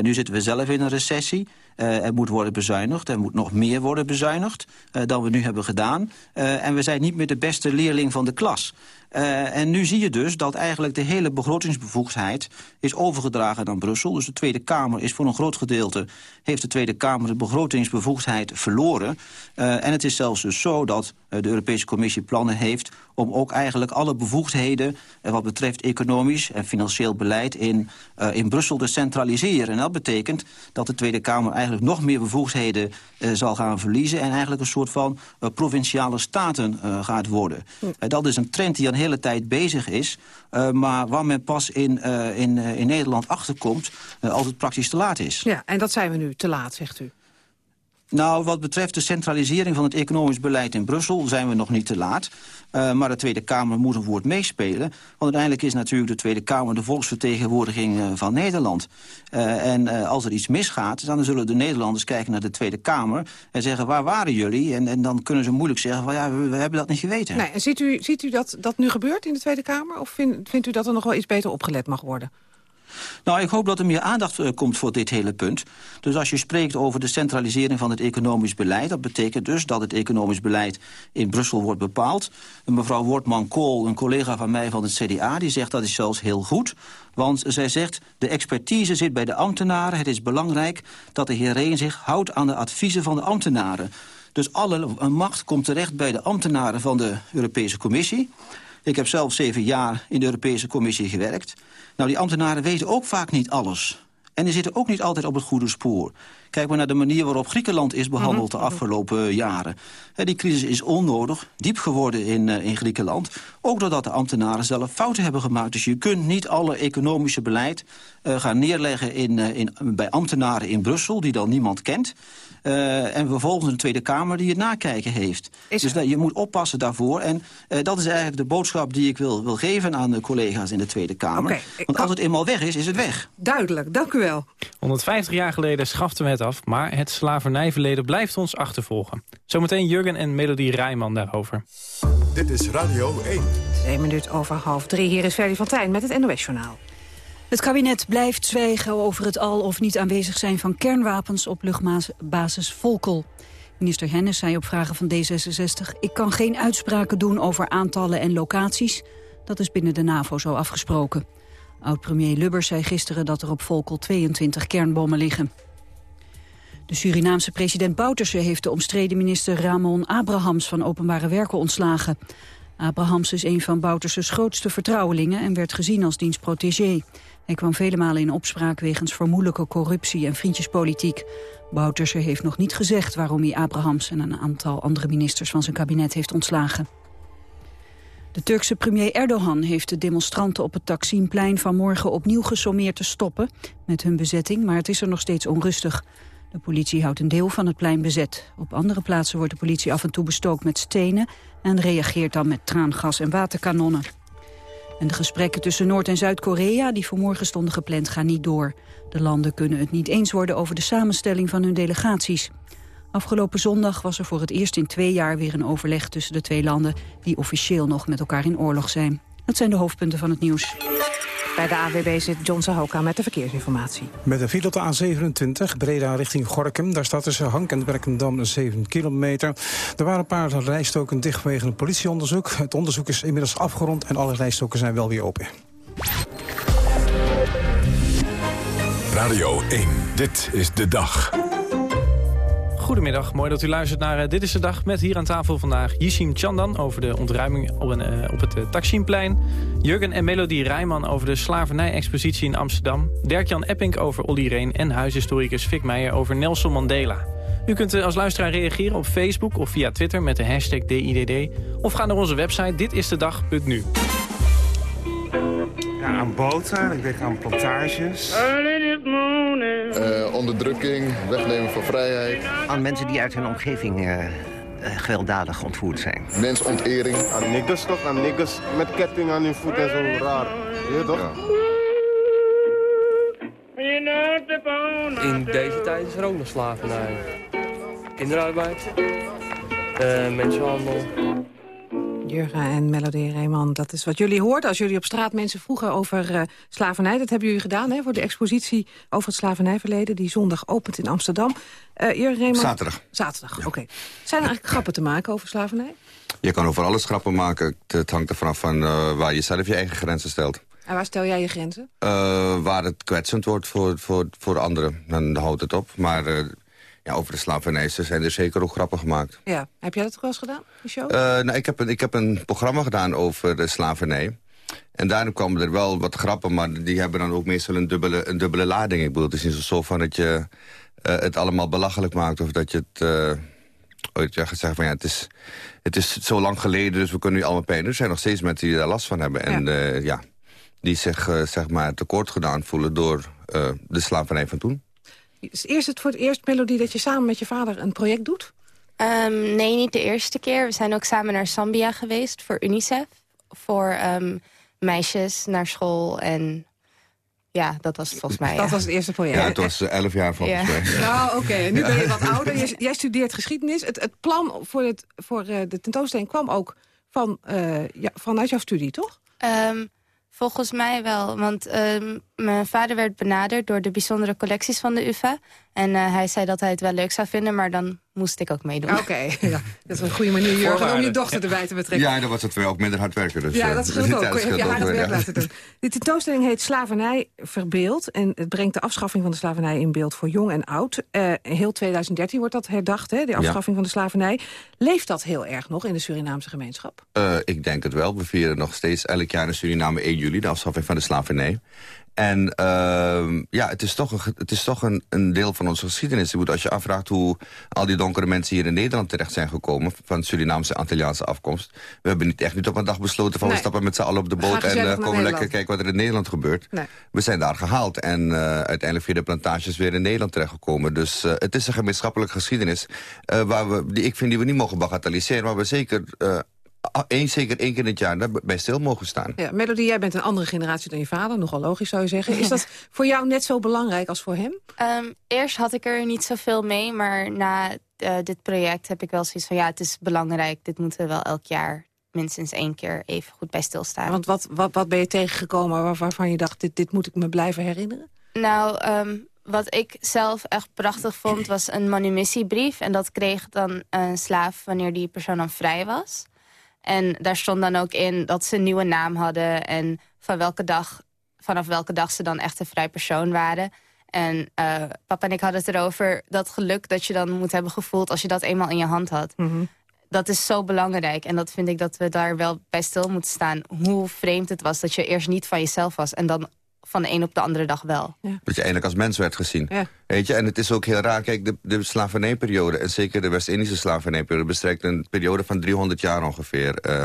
Nu zitten we zelf in een recessie. Er moet worden bezuinigd, er moet nog meer worden bezuinigd dan we nu hebben gedaan. En we zijn niet meer de beste leerling van de klas. Uh, en nu zie je dus dat eigenlijk de hele begrotingsbevoegdheid is overgedragen aan Brussel. Dus de Tweede Kamer is voor een groot gedeelte, heeft de Tweede Kamer de begrotingsbevoegdheid verloren. Uh, en het is zelfs dus zo dat uh, de Europese Commissie plannen heeft om ook eigenlijk alle bevoegdheden wat betreft economisch en financieel beleid in, uh, in Brussel te centraliseren. En dat betekent dat de Tweede Kamer eigenlijk nog meer bevoegdheden uh, zal gaan verliezen en eigenlijk een soort van uh, provinciale staten gaat worden. Uh, dat is een trend die een hele tijd bezig is, uh, maar waar men pas in, uh, in, uh, in Nederland achterkomt als het praktisch te laat is. Ja, en dat zijn we nu te laat, zegt u. Nou, wat betreft de centralisering van het economisch beleid in Brussel... zijn we nog niet te laat. Uh, maar de Tweede Kamer moet een woord meespelen. Want uiteindelijk is natuurlijk de Tweede Kamer... de volksvertegenwoordiging uh, van Nederland. Uh, en als er iets misgaat, dan zullen de Nederlanders kijken naar de Tweede Kamer... en zeggen, waar waren jullie? En, en dan kunnen ze moeilijk zeggen, van, ja, we, we hebben dat niet geweten. Nee, en ziet u, ziet u dat dat nu gebeurt in de Tweede Kamer? Of vind, vindt u dat er nog wel iets beter opgelet mag worden? Nou, ik hoop dat er meer aandacht uh, komt voor dit hele punt. Dus als je spreekt over de centralisering van het economisch beleid... dat betekent dus dat het economisch beleid in Brussel wordt bepaald. Mevrouw Wortman-Kool, een collega van mij van het CDA... die zegt dat is zelfs heel goed. Want zij zegt, de expertise zit bij de ambtenaren. Het is belangrijk dat de heer Reen zich houdt aan de adviezen van de ambtenaren. Dus alle macht komt terecht bij de ambtenaren van de Europese Commissie... Ik heb zelf zeven jaar in de Europese Commissie gewerkt. Nou, die ambtenaren weten ook vaak niet alles. En die zitten ook niet altijd op het goede spoor. Kijk maar naar de manier waarop Griekenland is behandeld Mhm. de afgelopen jaren. Die crisis is onnodig, diep geworden in, eh, in Griekenland. Ook doordat de ambtenaren zelf fouten hebben gemaakt. Dus je kunt niet alle economische beleid eh, gaan neerleggen in, eh, in, bij ambtenaren in Brussel... die dan niemand kent. Eh, en vervolgens een Tweede Kamer die het nakijken heeft. dus dat, je moet oppassen daarvoor. En eh, dat is eigenlijk de boodschap die ik wil, wil geven aan de collega's in de Tweede Kamer. Want als het eenmaal weg is, is het weg. Duidelijk, dank u wel. 150 jaar geleden schaften we het af, maar het slavernijverleden blijft ons achtervolgen. Zometeen Jurgen en Melodie Rijman daarover. Dit is Radio 1. Twee minuten over half drie. Hier is Ferdy van Tijn met het NOS-journaal. Het kabinet blijft zwijgen over het al of niet aanwezig zijn van kernwapens op luchtbasis Volkel. Minister Hennis zei op vragen van D66... ik kan geen uitspraken doen over aantallen en locaties. Dat is binnen de NAVO zo afgesproken. Oud-premier Lubbers zei gisteren dat er op Volkel 22 kernbommen liggen. De Surinaamse president Bouterse heeft de omstreden minister Ramon Abrahams van Openbare Werken ontslagen. Abrahams is een van Bouterses grootste vertrouwelingen en werd gezien als dienstprotégé. Hij kwam vele malen in opspraak wegens vermoedelijke corruptie en vriendjespolitiek. Bouterse heeft nog niet gezegd waarom hij Abrahams en een aantal andere ministers van zijn kabinet heeft ontslagen. De Turkse premier Erdogan heeft de demonstranten op het Taksimplein vanmorgen opnieuw gesommeerd te stoppen met hun bezetting, maar het is er nog steeds onrustig. De politie houdt een deel van het plein bezet. Op andere plaatsen wordt de politie af en toe bestookt met stenen en reageert dan met traangas en waterkanonnen. En de gesprekken tussen Noord- en Zuid-Korea, die voor morgen stonden gepland, gaan niet door. De landen kunnen het niet eens worden over de samenstelling van hun delegaties. Afgelopen zondag was er voor het eerst in twee jaar weer een overleg tussen de twee landen... die officieel nog met elkaar in oorlog zijn. Dat zijn de hoofdpunten van het nieuws. Bij de AWB zit John Sahoka met de verkeersinformatie. Met een file op de A27, Breda richting Gorkum. Daar staat tussen Hank en Werkendam 7 kilometer. Er waren een paar rijstoken dicht vanwege een politieonderzoek. Het onderzoek is inmiddels afgerond en alle rijstoken zijn wel weer open. Radio 1, dit is de dag. Goedemiddag, mooi dat u luistert naar uh, Dit is de Dag... met hier aan tafel vandaag Yishim Chandan over de ontruiming op, een, uh, op het uh, Taksimplein... Jurgen en Melodie Rijman over de slavernij-expositie in Amsterdam... Dirk-Jan Epping over Olly Reen... en huishistoricus Fik Meijer over Nelson Mandela. U kunt als luisteraar reageren op Facebook of via Twitter met de hashtag DIDD... of ga naar onze website ditistedag.nu. Aan boten, ik denk aan plantages. Uh, onderdrukking, wegnemen van vrijheid. Aan mensen die uit hun omgeving uh, uh, gewelddadig ontvoerd zijn. Mensonterering. Aan niggers toch? Aan niggers met ketting aan hun voet en zo raar. Je toch? Ja. In deze tijd is er ook nog slavernij. Kinderarbeid, mensenhandel. Jurgen en Melodie Reeman, dat is wat jullie hoorden. Als jullie op straat mensen vroegen over uh, slavernij... dat hebben jullie gedaan hè, voor de expositie over het slavernijverleden... die zondag opent in Amsterdam. Uh, Jurgen Reeman... Zaterdag. Zaterdag, ja. oké. Okay. Zijn er eigenlijk grappen te maken over slavernij? Je kan over alles grappen maken. Het hangt ervan af van uh, waar je zelf je eigen grenzen stelt. En waar stel jij je grenzen? waar het kwetsend wordt voor, voor, voor anderen, dan houdt het op. Maar... Ja, over de slavernij zijn er zeker ook grappen gemaakt. Ja. Heb jij dat ook wel eens gedaan, die show? Uh, nou, ik, heb een, ik heb een programma gedaan over de slavernij. En daarom kwamen er wel wat grappen, maar die hebben dan ook meestal een dubbele, een dubbele lading. Ik bedoel, het is niet zo van dat je uh, het allemaal belachelijk maakt... of dat je het uh, ooit ja, gaat zeggen van ja, het is, het is zo lang geleden... dus we kunnen nu allemaal pijn. Er zijn nog steeds mensen die daar last van hebben. En ja, ja die zich zeg maar tekort gedaan voelen door de slavernij van toen. Is eerst het voor het eerst, Melodie, dat je samen met je vader een project doet? Um, nee, niet de eerste keer. We zijn ook samen naar Zambia geweest voor UNICEF. Voor um, meisjes naar school en... Ja, dat was het volgens mij. Dat ja. was het eerste project. Ja, het was elf jaar volgens ja. mij. Nou, oké. Okay. Nu ben je wat ouder. Jij, studeert geschiedenis. Het, het plan voor, het, voor uh, de tentoonstelling kwam ook van, uh, ja, vanuit jouw studie, toch? Um, Volgens mij wel, want mijn vader werd benaderd door de bijzondere collecties van de UvA. En uh, hij zei dat hij het wel leuk zou vinden, maar dan moest ik ook meedoen. Oké, okay, ja. dat is een goede manier, Jurgen, om je dochter erbij te betrekken. Ja, dan was het wel ook minder hard werken. Dus, ja, dat scheelt ook. Dat je hard werk laten doen. De tentoonstelling heet Slavernij verbeeld. En het brengt de afschaffing van de slavernij in beeld voor jong en oud. Uh, heel 2013 wordt dat herdacht, hè, de afschaffing ja. van de slavernij. Leeft dat heel erg nog in de Surinaamse gemeenschap? Uh, ik denk het wel. We vieren nog steeds elk jaar in Suriname 1 juli... de afschaffing van de slavernij. En uh, ja, het is toch, een, het is toch een, een deel van onze geschiedenis. Als je afvraagt hoe al die donkere mensen hier in Nederland terecht zijn gekomen... van Surinaamse Antilliaanse afkomst. We hebben niet echt niet op een dag besloten van... we stappen met z'n allen op de boot en uh, komen lekker kijken wat er in Nederland gebeurt. Nee. We zijn daar gehaald en uh, uiteindelijk via de plantages weer in Nederland terechtgekomen. Dus uh, het is een gemeenschappelijke geschiedenis... waar we, die ik vind die we niet mogen bagatelliseren... maar we zeker Eén, zeker één keer in het jaar bij stil mogen staan. Ja, Melody, jij bent een andere generatie dan je vader. Nogal logisch zou je zeggen. Is dat voor jou net zo belangrijk als voor hem? Um, eerst had ik er niet zoveel mee. Maar na uh, dit project heb ik wel zoiets van... ja, het is belangrijk. Dit moeten we wel elk jaar minstens één keer even goed bij stilstaan. Want wat, wat, wat ben je tegengekomen waar, waarvan je dacht... Dit, dit moet ik me blijven herinneren? Nou, um, wat ik zelf echt prachtig vond... was een manumissiebrief. En dat kreeg dan een slaaf wanneer die persoon dan vrij was. En daar stond dan ook in dat ze een nieuwe naam hadden... en van welke dag, vanaf welke dag ze dan echt een vrij persoon waren. En uh, papa en ik hadden het erover dat geluk dat je dan moet hebben gevoeld... als je dat eenmaal in je hand had. Mhm. Dat is zo belangrijk. En dat vind ik dat we daar wel bij stil moeten staan. Hoe vreemd het was dat je eerst niet van jezelf was... en dan van de een op de andere dag wel. Ja. Dat je eigenlijk als mens werd gezien. Weet je? En het is ook heel raar, kijk, de, de slavernijperiode... en zeker de West-Indische slavernijperiode... bestrijkt een periode van 300 jaar ongeveer. Uh,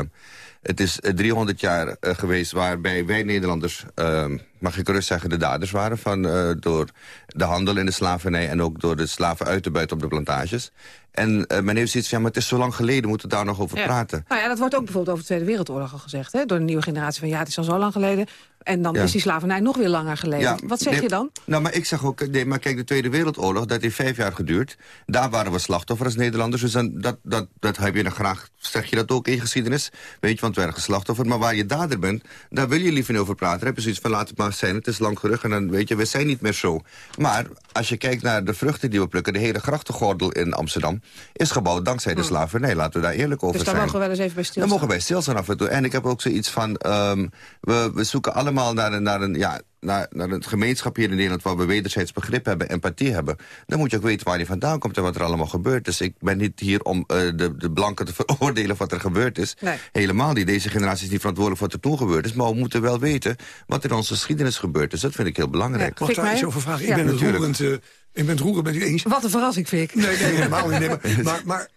het is 300 eh, jaar uh, geweest waarbij wij Nederlanders... Uh, mag ik rust zeggen, de daders waren... Van, uh, door de handel in de slavernij... en ook door de slaven uit te buiten op de plantages. En uh, men heeft zoiets van, ja, maar het is zo lang geleden... moeten we daar nog over ja. praten. Nou ja, dat wordt ook bijvoorbeeld over de Tweede Wereldoorlog al gezegd. Hè? Door de nieuwe generatie van, ja, het is al zo lang geleden. En dan is die slavernij nog weer langer geleden. Ja, Wat zeg nee, je dan? Nou, maar ik zeg ook, nee, maar kijk, de Tweede Wereldoorlog... dat heeft vijf jaar geduurd. Daar waren we slachtoffer als Nederlanders. Dus dan, dat, dat, dat heb je dan graag, zeg je dat ook in geschiedenis. Weet je, want we waren slachtoffer. Maar waar je dader bent, daar wil je liever niet over praten. Dan heb je zoiets van, laat het maar zijn, het is lang gerug. En dan weet je, we zijn niet meer zo. Maar als je kijkt naar de vruchten die we plukken... de hele grachtengordel in Amsterdam... is gebouwd dankzij de slavernij. Laten we daar eerlijk over zijn. Dus daar mogen we wel eens even bij stilstaan. Daar mogen wij stilstaan af en toe. En ik heb ook zoiets van... Um, we, we zoeken allemaal naar een, naar een ja, naar, naar een gemeenschap hier in Nederland... waar we wederzijds begrip hebben, empathie hebben... dan moet je ook weten waar die vandaan komt en wat er allemaal gebeurt. Dus ik ben niet hier om uh, de, de blanken te veroordelen wat er gebeurd is. Nee. Helemaal niet. Deze generatie is niet verantwoordelijk voor wat er toen gebeurd is. Maar we moeten wel weten wat er in onze geschiedenis gebeurd is. Dat vind ik heel belangrijk. Mag daar iets over vragen? Ja. Ik ben het roerend, uh, ik ben het roerend met u eens. Wat een verrassing, vind ik. Nee, nee, helemaal niet. Nee, maar, maar, maar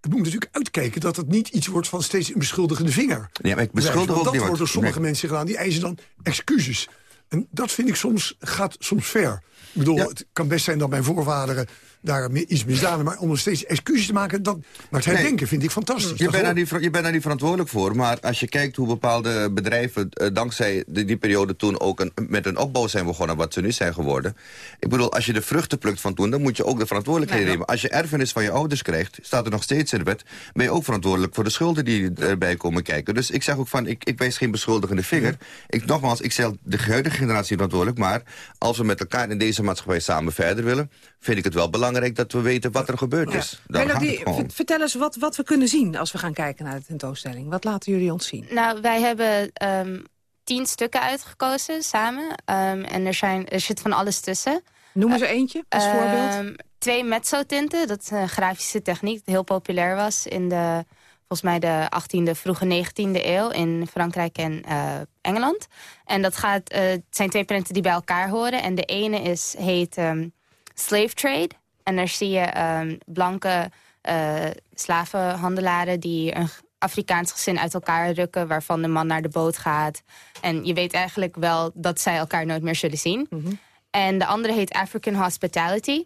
het moet natuurlijk uitkijken dat het niet iets wordt van steeds een beschuldigende vinger. Ja, maar ik beschuldig ook dat wordt door sommige nee. mensen gedaan. Die eisen dan excuses. En dat vind ik soms, gaat soms ver. Ik bedoel, ja. het kan best zijn dat mijn voorvaderen daar iets misdaan. Maar om nog steeds excuses te maken, dat, maar het herdenken nee. vind ik fantastisch. Je bent, daar niet, je bent daar niet verantwoordelijk voor. Maar als je kijkt hoe bepaalde bedrijven uh, dankzij de, die periode toen ook een, met een opbouw zijn begonnen, wat ze nu zijn geworden. Ik bedoel, als je de vruchten plukt van toen, dan moet je ook de verantwoordelijkheden nemen. Als je erfenis van je ouders krijgt, staat er nog steeds in de wet, ben je ook verantwoordelijk voor de schulden die erbij komen kijken. Dus ik zeg ook van, ik, ik wijs geen beschuldigende vinger. Ik, nogmaals, ik stel de huidige generatie verantwoordelijk, maar als we met elkaar in deze maatschappij samen verder willen, vind ik het wel belangrijk dat we weten wat er gebeurd is. Melody, vertel eens wat, wat we kunnen zien als we gaan kijken naar de tentoonstelling. Wat laten jullie ons zien? Nou, wij hebben um, tien stukken uitgekozen samen. Um, en er, zijn, er zit van alles tussen. Noem eens uh, eentje als um, voorbeeld. Twee mezzo-tinten, dat is een grafische techniek die heel populair was in de volgens mij de 18e, vroege 19e eeuw in Frankrijk en uh, Engeland. En dat gaat, uh, het zijn twee prenten die bij elkaar horen. En de ene is, heet um, Slave Trade. En daar zie je um, blanke uh, slavenhandelaren die een Afrikaans gezin uit elkaar rukken... waarvan de man naar de boot gaat. En je weet eigenlijk wel dat zij elkaar nooit meer zullen zien. Mm -hmm. En de andere heet African Hospitality.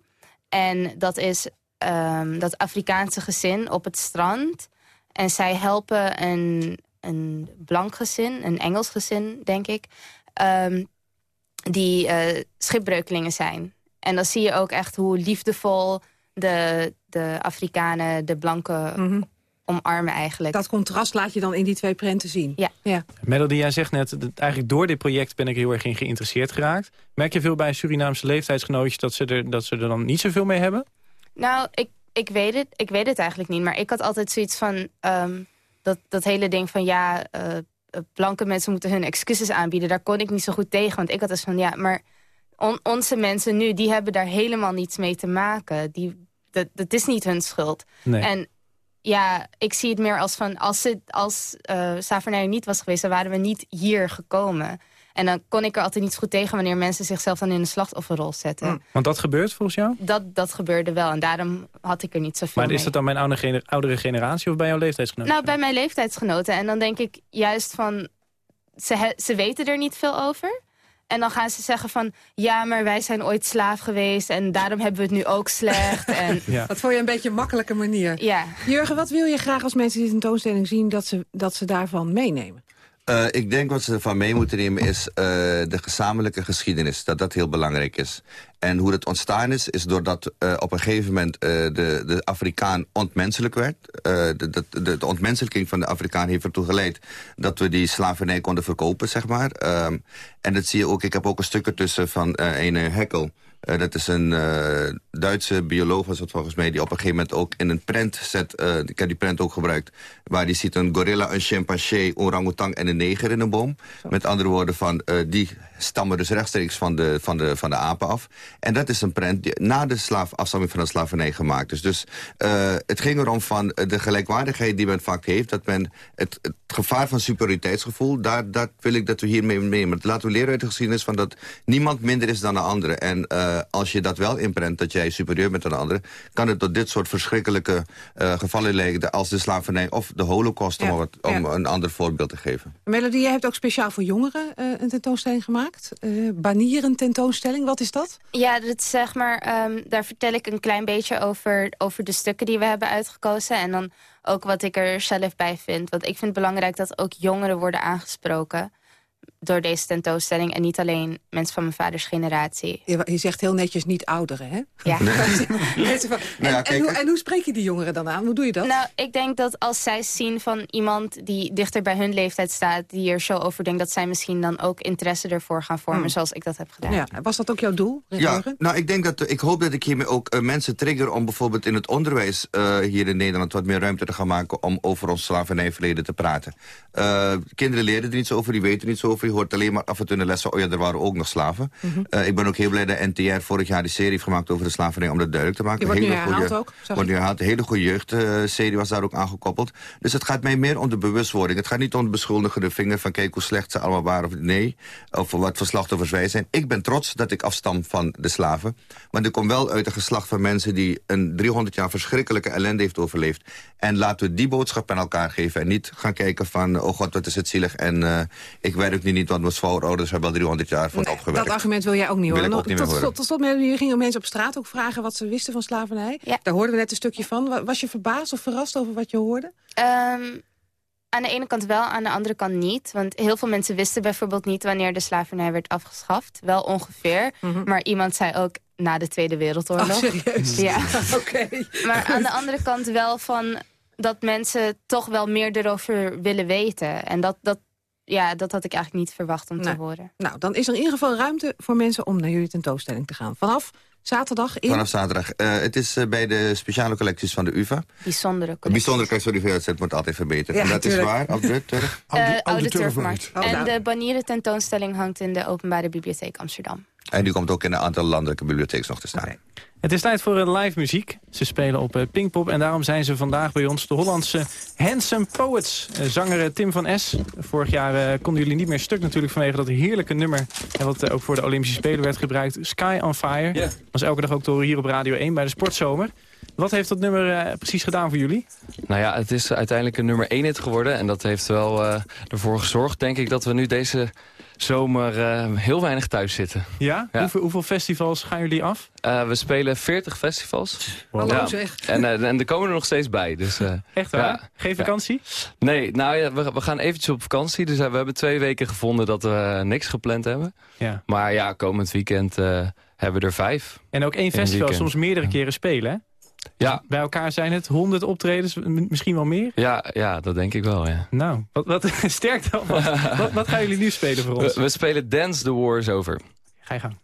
En dat is um, dat Afrikaanse gezin op het strand... En zij helpen een, een blank gezin, een Engels gezin, denk ik... Um, die uh, schipbreukelingen zijn. En dan zie je ook echt hoe liefdevol de, de Afrikanen de blanken mm -hmm. omarmen eigenlijk. Dat contrast laat je dan in die twee prenten zien? Ja. ja. Melody, jij zegt net, dat eigenlijk door dit project ben ik heel erg in geïnteresseerd geraakt. Merk je veel bij Surinaamse leeftijdsgenootjes dat ze er, dat ze er dan niet zoveel mee hebben? Nou, ik ik weet, het, ik weet het eigenlijk niet. Maar ik had altijd zoiets van... Um, dat, dat hele ding van ja, uh, blanke mensen moeten hun excuses aanbieden. Daar kon ik niet zo goed tegen. Want ik had dus van ja, maar on, onze mensen nu... die hebben daar helemaal niets mee te maken. Die, dat, dat is niet hun schuld. Nee. En ja, ik zie het meer als van... als, het, als uh, slavernij niet was geweest, dan waren we niet hier gekomen. En dan kon ik er altijd niet goed tegen wanneer mensen zichzelf dan in een slachtofferrol zetten. Mm. Want dat gebeurt volgens jou? Dat, dat gebeurde wel en daarom had ik er niet zoveel Maar is dat dan mijn oudere, oudere generatie of bij jouw leeftijdsgenoten? Nou, bij mijn leeftijdsgenoten. En dan denk ik juist van, ze, ze weten er niet veel over. En dan gaan ze zeggen van, ja, maar wij zijn ooit slaaf geweest... en daarom hebben we het nu ook slecht. En... Ja. Dat vond je een beetje een makkelijke manier. Ja. Jurgen, wat wil je graag als mensen die tentoonstelling zien... dat ze, dat ze daarvan meenemen? Uh, ik denk wat ze ervan mee moeten nemen is uh, de gezamenlijke geschiedenis. Dat dat heel belangrijk is. En hoe het ontstaan is, is doordat uh, op een gegeven moment de, de Afrikaan ontmenselijk werd. De, de, de, de, ontmenselijking van de Afrikaan heeft ertoe geleid dat we die slavernij konden verkopen, zeg maar. en dat zie je ook, ik heb ook een stuk ertussen van een Heckel. Uh, dat is een uh, Duitse bioloog, was het volgens mij... die op een gegeven moment ook in een prent zet... Uh, ik heb die prent ook gebruikt... waar die ziet een gorilla, een chimpansee, orangutang en een neger in een boom. Met andere woorden, van, die stammen dus rechtstreeks van de, van, de, van de apen af. En dat is een prent die na de slaaf, afstamming van de slavernij gemaakt is. Dus het ging erom van de gelijkwaardigheid die men vaak heeft... dat men het, het gevaar van superioriteitsgevoel... Daar, dat wil ik dat we hiermee nemen. Laten we leren uit de geschiedenis van dat niemand minder is dan de andere. En als je dat wel inprent, dat jij superieur bent dan de andere... kan het tot dit soort verschrikkelijke uh, gevallen leiden... als de slavernij of de holocaust, ja, om, wat, om ja. een ander voorbeeld te geven. Melody, jij hebt ook speciaal voor jongeren uh, een tentoonstelling gemaakt. Uh, banieren tentoonstelling, wat is dat? Ja, dat is, zeg maar, um, daar vertel ik een klein beetje over, over de stukken die we hebben uitgekozen... en dan ook wat ik er zelf bij vind. Want ik vind het belangrijk dat ook jongeren worden aangesproken door deze tentoonstelling. En niet alleen mensen van mijn vaders generatie. Je, je zegt heel netjes niet ouderen, hè? Ja. Nee. en, nou ja, en, hoe, en, hoe, spreek je die jongeren dan aan? Hoe doe je dat? Nou, ik denk dat als zij zien van iemand die dichter bij hun leeftijd staat... die er zo over denkt, dat zij misschien dan ook interesse ervoor gaan vormen... Hmm. zoals ik dat heb gedaan. Ja, was dat ook jouw doel, Ja, nou, ik, denk dat, ik hoop dat ik hiermee ook uh, mensen trigger... om bijvoorbeeld in het onderwijs uh, hier in Nederland... wat meer ruimte te gaan maken om over ons slavernijverleden te praten. Uh, kinderen leren er niet zo over, die weten er niet zo over. Je hoort alleen maar af en toe in de lessen... oh ja, er waren ook nog slaven. Mm -hmm. uh, ik ben ook heel blij dat NTR vorig jaar die serie heeft gemaakt... over de slavernij, om dat duidelijk te maken. Die wordt nu herhaald ook? Wordt nu herhaald. Een hele goede jeugdserie uh, was daar ook aangekoppeld. Dus het gaat mij meer om de bewustwording. Het gaat niet om de beschuldigende vinger van... kijk hoe slecht ze allemaal waren of nee. Of wat voor slachtoffers wij zijn. Ik ben trots dat ik afstam van de slaven. Want ik kom wel uit een geslacht van mensen... die een 300 jaar verschrikkelijke ellende heeft overleefd. En laten we die boodschap aan elkaar geven. En niet gaan kijken van, oh god, wat is het zielig. En uh, ik werk nu niet, want mijn voorouders hebben al 300 jaar voor nee, opgewerkt. Dat argument wil jij ook niet wil horen. Ik ook niet tot, meer tot, tot slot, je gingen mensen op straat ook vragen wat ze wisten van slavernij. Ja. Daar hoorden we net een stukje van. Was je verbaasd of verrast over wat je hoorde? Um, aan de ene kant wel, aan de andere kant niet. Want heel veel mensen wisten bijvoorbeeld niet wanneer de slavernij werd afgeschaft. Wel ongeveer. Mm -hmm. Maar iemand zei ook na de Tweede Wereldoorlog. Oh, serieus? Ja. Oké. Okay. Maar aan de andere kant wel van dat mensen toch wel meer erover willen weten. En dat, dat, ja, dat had ik eigenlijk niet verwacht om nee. te horen. Nou, dan is er in ieder geval ruimte voor mensen om naar jullie tentoonstelling te gaan. Vanaf zaterdag in... Vanaf zaterdag. Uh, het is uh, bij de speciale collecties van de UvA. Bijzondere collecties. Bijzondere collectie van de UvA, wordt altijd verbeterd. Ja, en dat tuurlijk. is waar, op de turf? Uh, oude, oude turfmarkt. Oh, en nou. de banieren tentoonstelling hangt in de Openbare Bibliotheek Amsterdam. En die komt ook in een aantal landelijke bibliotheken nog te staan. Okay. Het is tijd voor een live muziek. Ze spelen op uh, Pinkpop en daarom zijn ze vandaag bij ons de Hollandse Handsome Poets. Uh, zanger Tim van S. Vorig jaar uh, konden jullie niet meer stuk natuurlijk vanwege dat heerlijke nummer. En wat ook voor de Olympische Spelen werd gebruikt. Sky on Fire. Yeah. Was elke dag ook te horen hier op Radio 1 bij de Sportzomer. Wat heeft dat nummer precies gedaan voor jullie? Nou ja, het is uiteindelijk een nummer 1 hit geworden. En dat heeft wel ervoor gezorgd, denk ik, dat we nu deze zomer uh, heel weinig thuis zitten. Ja? ja. Hoeveel, hoeveel, festivals gaan jullie af? Uh, we spelen 40 festivals. Wow. Ja. Zeg. En, uh, en er komen er nog steeds bij. Dus, Echt waar? Ja. Geen vakantie? Nee, nou ja, we, we gaan eventjes op vakantie. Dus we hebben twee weken gevonden dat we niks gepland hebben. Ja. Maar ja, komend weekend hebben we er vijf. En ook één festival, soms meerdere keren spelen, hè? Ja. Bij elkaar zijn het 100 optredens, misschien wel meer? Ja, ja dat denk ik wel, ja. Nou, wat, wat sterk dan. Wat, wat, wat, gaan jullie nu spelen voor ons? We, we spelen Dance the Wars Over. Ga je gang.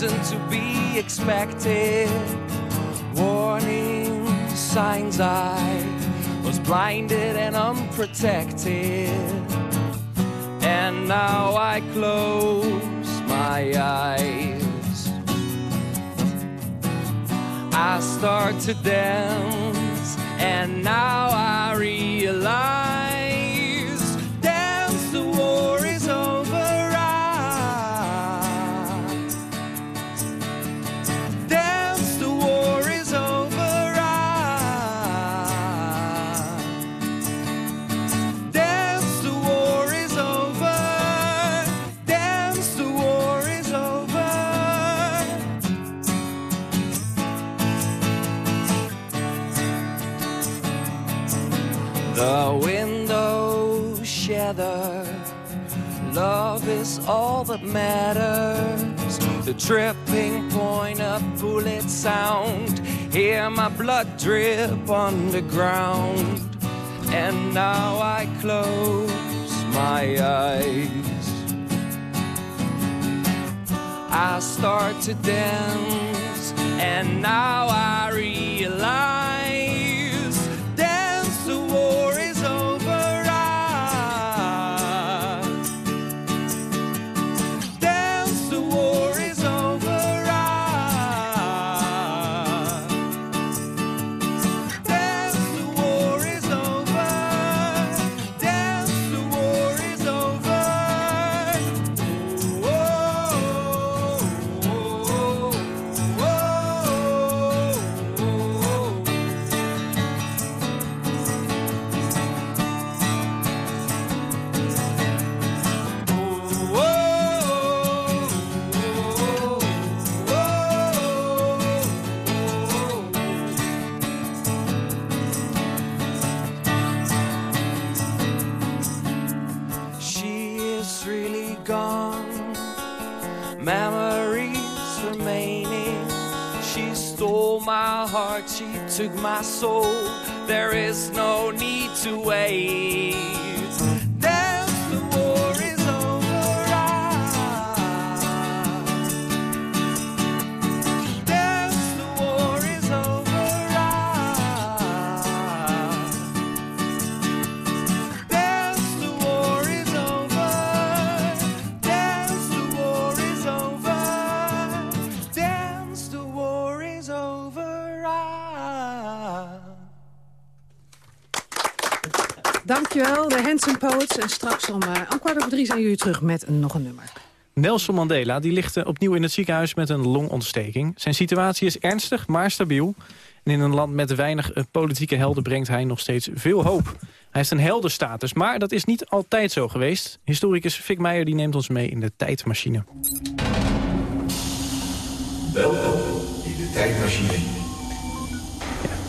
Reason to be expected. Warning signs I was blinded and unprotected. And now I close my eyes. I start to dance, and now I realize. All that matters. The dripping point of bullet sound. Hear my blood drip underground. And now I close my eyes. I start to dance, and now I realize took my soul. There is no need to wait. Zijn jullie terug met nog een nummer. Nelson Mandela die ligt opnieuw in het ziekenhuis met een longontsteking. Zijn situatie is ernstig, maar stabiel. En in een land met weinig eh, politieke helden brengt hij nog steeds veel hoop. Hij heeft een heldenstatus, maar dat is niet altijd zo geweest. Historicus Fik Meijer die neemt ons mee in de tijdmachine. Welkom in de tijdmachine.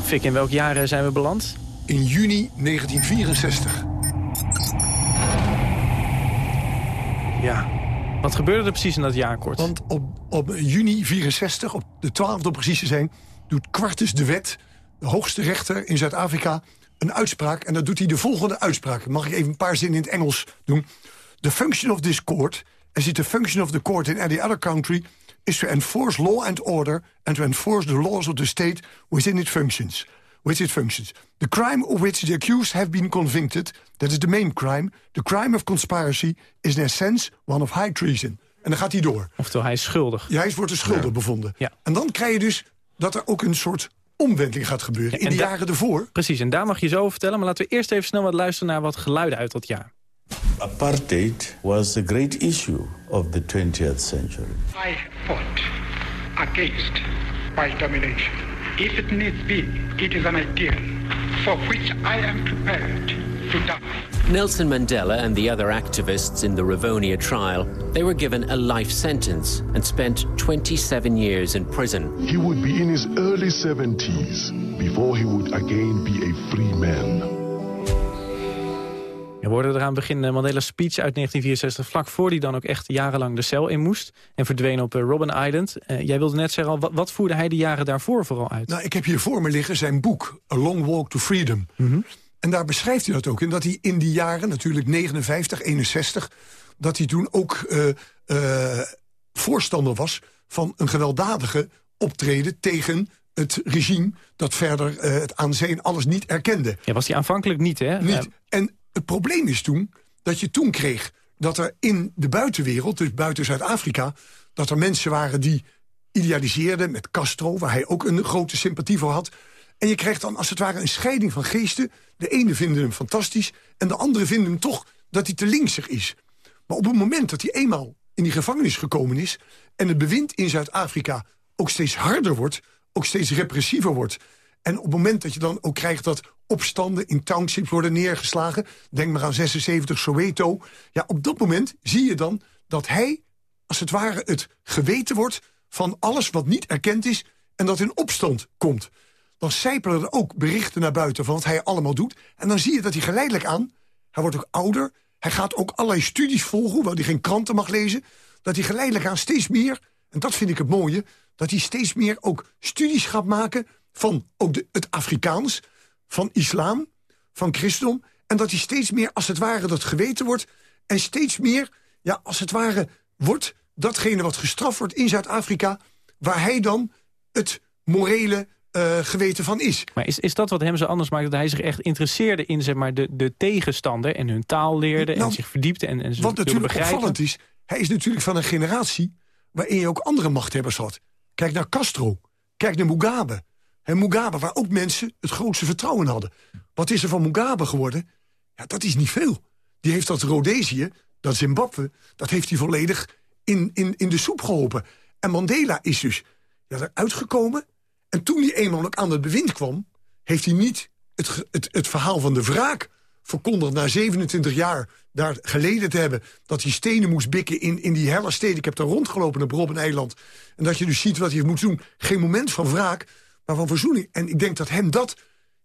Fik, in welk jaar eh, zijn we beland? In juni 1964. Ja. Wat gebeurde er precies in dat jaar kort? Want op, op juni 64, op de 12e om precies te zijn... doet Quartus de Wet, de hoogste rechter in Zuid-Afrika... een uitspraak. En dat doet hij de volgende uitspraak. Mag ik even een paar zinnen in het Engels doen? The function of this court, as it the function of the court in any other country... is to enforce law and order... and to enforce the laws of the state within its functions... With its functions. The crime of which the accused have been convicted, that is the main crime. The crime of conspiracy is in essence one of high treason. En dan gaat hij door. Oftewel, hij is schuldig. Ja, hij wordt er schuldig bevonden. Ja. En dan krijg je dus dat er ook een soort omwenteling gaat gebeuren. in de jaren ervoor. Precies, en daar mag je zo over vertellen. Maar laten we eerst even snel wat luisteren naar wat geluiden uit dat jaar. Apartheid was a great issue of the 20th century. I fought against white domination. If it needs be, it is an ideal for which I am prepared to die. Nelson Mandela and the other activists in the Rivonia trial, they were given a life sentence and spent 27 years in prison. He would be in his early 70s before he would again be a free man. We hoorden eraan begin eh, Mandela's speech uit 1964... vlak voor hij dan ook echt jarenlang de cel in moest... en verdween op eh, Robben Island. Eh, jij wilde net zeggen, al, wat, wat voerde hij de jaren daarvoor vooral uit? Nou, ik heb hier voor me liggen zijn boek, A Long Walk to Freedom. En daar beschrijft hij dat ook. En dat hij in die jaren, natuurlijk 59, 61... dat hij toen ook eh, voorstander was van een gewelddadige optreden... tegen het regime dat verder uh, het aanzien alles niet erkende. Ja, was hij aanvankelijk niet, hè? Niet. En het probleem is toen dat je toen kreeg dat er in de buitenwereld, dus buiten Zuid-Afrika... dat er mensen waren die idealiseerden met Castro... waar hij ook een grote sympathie voor had. En je krijgt dan als het ware een scheiding van geesten. De ene vinden hem fantastisch en de andere vinden hem toch dat hij te linksig is. Maar op het moment dat hij eenmaal in die gevangenis gekomen is... en het bewind in Zuid-Afrika ook steeds harder wordt... ook steeds repressiever wordt... en op het moment dat je dan ook krijgt dat opstanden in townships worden neergeslagen... denk maar aan 76 Soweto... ja, op dat moment zie je dan dat hij, als het ware, het geweten wordt... van alles wat niet erkend is en dat in opstand komt. Dan sijpelen er ook berichten naar buiten van wat hij allemaal doet... en dan zie je dat hij geleidelijk aan... hij wordt ook ouder, hij gaat ook allerlei studies volgen... hoewel hij geen kranten mag lezen... dat hij geleidelijk aan steeds meer, en dat vind ik het mooie... dat hij steeds meer ook studies gaat maken van ook de, het Afrikaans van islam, van christendom... en dat hij steeds meer, als het ware, dat geweten wordt... en steeds meer, ja, als het ware, wordt datgene wat gestraft wordt in Zuid-Afrika... waar hij dan het morele uh, geweten van is. Maar is, is dat wat hem zo anders maakt? Dat hij zich echt interesseerde in zeg maar, de, de tegenstander... en hun taal leerde en Nou, zich verdiepte en, en ze Wat natuurlijk begrijpen? opvallend is, hij is natuurlijk van een generatie... waarin je ook andere machthebbers had. Kijk naar Castro, kijk naar Mugabe. En Mugabe, waar ook mensen het grootste vertrouwen hadden. Wat is er van Mugabe geworden? Ja, dat is niet veel. Die heeft dat Rhodesië, dat Zimbabwe... dat heeft hij volledig in, in, in de soep geholpen. En Mandela is dus ja, eruit gekomen. En toen hij eenmaal ook aan het bewind kwam... heeft hij niet het, het, het verhaal van de wraak verkondigd... na 27 jaar daar geleden te hebben... dat hij stenen moest bikken in, in die helle steden. Ik heb daar rondgelopen op Robben-eiland. En dat je dus ziet wat hij moet doen. Geen moment van wraak, maar van verzoening. En ik denk dat hem dat,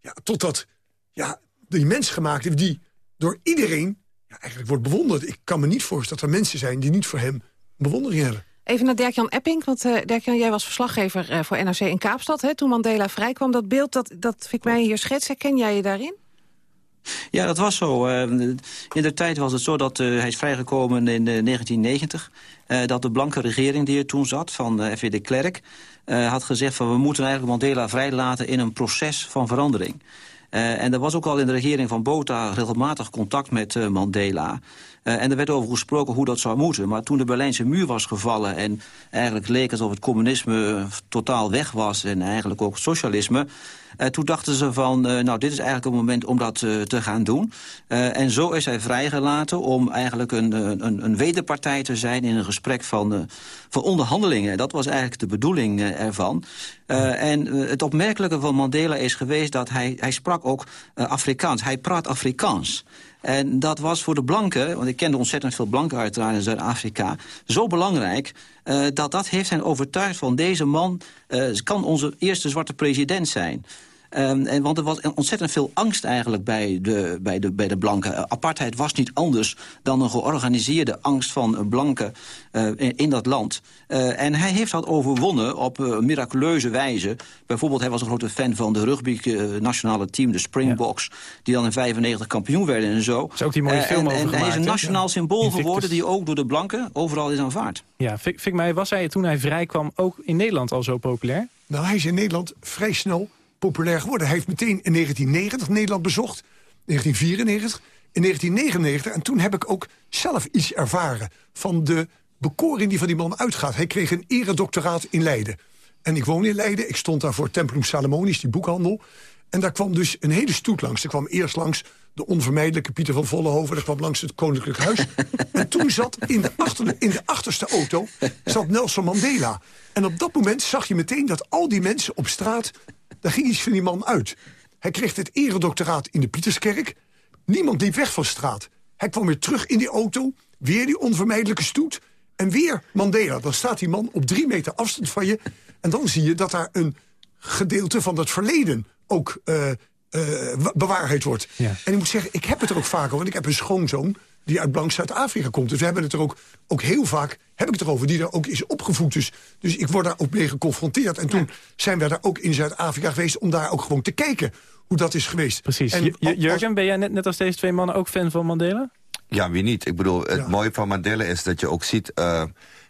ja, tot dat, ja, die mens gemaakt heeft... die door iedereen ja, eigenlijk wordt bewonderd. Ik kan me niet voorstellen dat er mensen zijn... die niet voor hem bewondering hebben. Even naar Dirk-Jan Epping, want eh Dirk-Jan, jij was verslaggever eh, voor NRC in Kaapstad. Hè, toen Mandela vrijkwam, dat beeld, dat, dat vind ik mij hier schetsen. Ken jij je daarin? Ja, dat was zo. Eh, in de tijd was het zo dat eh, hij is vrijgekomen in eh, 1990. eh, dat de blanke regering die er toen zat, van F.W. de Klerk... had gezegd van we moeten eigenlijk Mandela vrijlaten in een proces van verandering. En er was ook al in de regering van Botha regelmatig contact met Mandela. Eh, en er werd over gesproken hoe dat zou moeten. Maar toen de Berlijnse muur was gevallen... en eigenlijk leek alsof het communisme eh, totaal weg was... en eigenlijk ook socialisme... Eh, toen dachten ze van, nou, dit is eigenlijk het moment om dat te gaan doen. En zo is hij vrijgelaten om eigenlijk een, een, een wederpartij te zijn... in een gesprek van, van onderhandelingen. Dat was eigenlijk de bedoeling ervan. En het opmerkelijke van Mandela is geweest dat hij, hij sprak ook Afrikaans. Hij praat Afrikaans. En dat was voor de blanken, want ik kende ontzettend veel blanken uiteraard in Zuid-Afrika... zo belangrijk eh, dat dat heeft hen overtuigd van deze man... eh, kan onze eerste zwarte president zijn. Ehm, en, want er was ontzettend veel angst eigenlijk bij de, bij de, bij de blanken. Eh, apartheid was niet anders dan een georganiseerde angst van een blanke eh, in, in dat land. Eh, en hij heeft dat overwonnen op eh, miraculeuze wijze. Bijvoorbeeld, hij was een grote fan van de rugby-nationale team, de Springboks... die dan in 95 kampioen werden en zo. is ook die mooie film en, over en hij is een nationaal symbool Invictus. geworden... die ook door de blanken overal is aanvaard. Ja, Fik, Fik mij was hij toen hij vrijkwam ook in Nederland al zo populair? Nou, hij is in Nederland vrij snel populair geworden. Hij heeft meteen in 1990 Nederland bezocht. 1994. In 1999. En toen heb ik ook zelf iets ervaren... van de bekoring die van die man uitgaat. Hij kreeg een eredoctoraat in Leiden. En ik woon in Leiden. Ik stond daar voor Templum Salomonis, die boekhandel. En daar kwam dus een hele stoet langs. Er kwam eerst langs de onvermijdelijke Pieter van Vollenhoven. Er kwam langs het Koninklijk Huis. en toen zat in de, achter, in de achterste auto zat Nelson Mandela. En op dat moment zag je meteen dat al die mensen op straat... daar ging iets van die man uit. Hij kreeg het eredoctoraat in de Pieterskerk. Niemand liep weg van straat. Hij kwam weer terug in die auto. Weer die onvermijdelijke stoet. En weer Mandela. Dan staat die man op drie meter afstand van je. En dan zie je dat daar een gedeelte van het verleden ook wa- bewaarheid wordt. En ik moet zeggen, ik heb het er ook vaak over. Want ik heb een schoonzoon die uit Blank Zuid-Afrika komt. Dus we hebben het er ook, ook heel vaak, heb ik het erover, die daar ook is opgevoed. Dus, dus ik word daar ook mee geconfronteerd. En toen zijn we daar ook in Zuid-Afrika geweest om daar ook gewoon te kijken hoe dat is geweest. Precies. En Jurgen, ben jij net, net als deze twee mannen ook fan van Mandela? Ja, wie niet? Ik bedoel, het mooie van Mandela is dat je ook ziet... eh,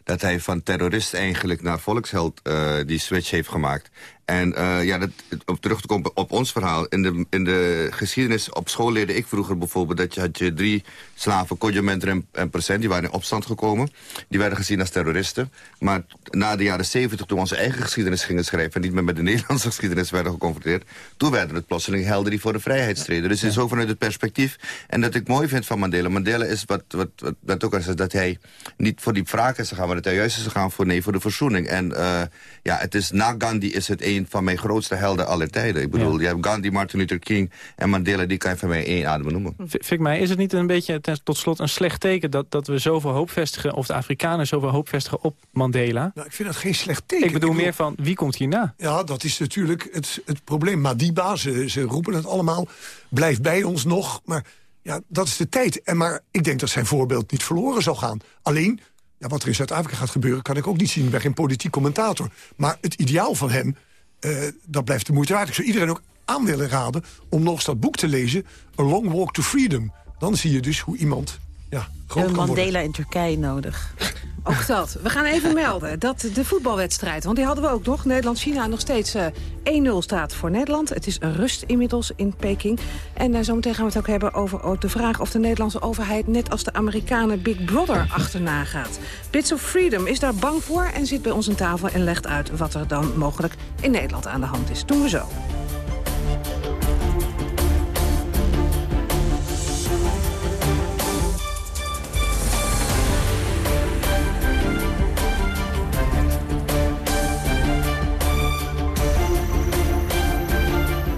dat hij van terrorist eigenlijk naar volksheld uh, die switch heeft gemaakt. En uh, ja, dat, om terug te komen op ons verhaal. In de, in de geschiedenis op school leerde ik vroeger bijvoorbeeld... dat je had je drie slaven, Kodjamenter en, en Percent... die waren in opstand gekomen. Die werden gezien als terroristen. Maar na de jaren zeventig, toen we onze eigen geschiedenis gingen schrijven... en niet meer met de Nederlandse geschiedenis werden geconfronteerd... toen werden het plotseling helden die voor de vrijheid streden. Dus ook vanuit het perspectief. En dat ik mooi vind van Mandela. Mandela is wat, wat, wat, wat ook al zegt, dat hij niet voor die wraak is gegaan... maar dat hij juist is gegaan voor, nee, voor de verzoening. En uh, ja, het is na Gandhi is het een van mijn grootste helden aller tijden. Ik bedoel, je hebt Gandhi, Martin Luther King en Mandela... die kan je van mij één adem noemen. Fik mij, is het niet een beetje tot slot een slecht teken... dat, dat we zoveel hoop vestigen, of de Afrikanen zoveel hoop vestigen op Mandela? Nou, ik vind dat geen slecht teken. Ik bedoel meer van, wie komt hierna? Ja, dat is natuurlijk het, het probleem. Madiba, ze, ze roepen het allemaal, blijft bij ons nog. Maar ja, dat is de tijd. En maar ik denk dat zijn voorbeeld niet verloren zal gaan. Alleen, ja, wat er in Zuid-Afrika gaat gebeuren... kan ik ook niet zien. Ik ben geen politiek commentator. Maar het ideaal van hem, uh, dat blijft de moeite waard. Ik zou iedereen ook aan willen raden om nog eens dat boek te lezen... A Long Walk to Freedom. Dan zie je dus hoe iemand ja, groot Mandela in Turkije nodig. Ook dat. We gaan even melden dat de voetbalwedstrijd... want die hadden we ook nog. Nederland-China nog steeds uh, eh, 1-0 staat voor Nederland. Het is rust inmiddels in Peking. En uh, zometeen gaan we het ook hebben over de vraag... of de Nederlandse overheid net als de Amerikanen Big Brother achterna gaat. Bits of Freedom is daar bang voor en zit bij ons aan tafel... en legt uit wat er dan mogelijk in Nederland aan de hand is. Doen we zo.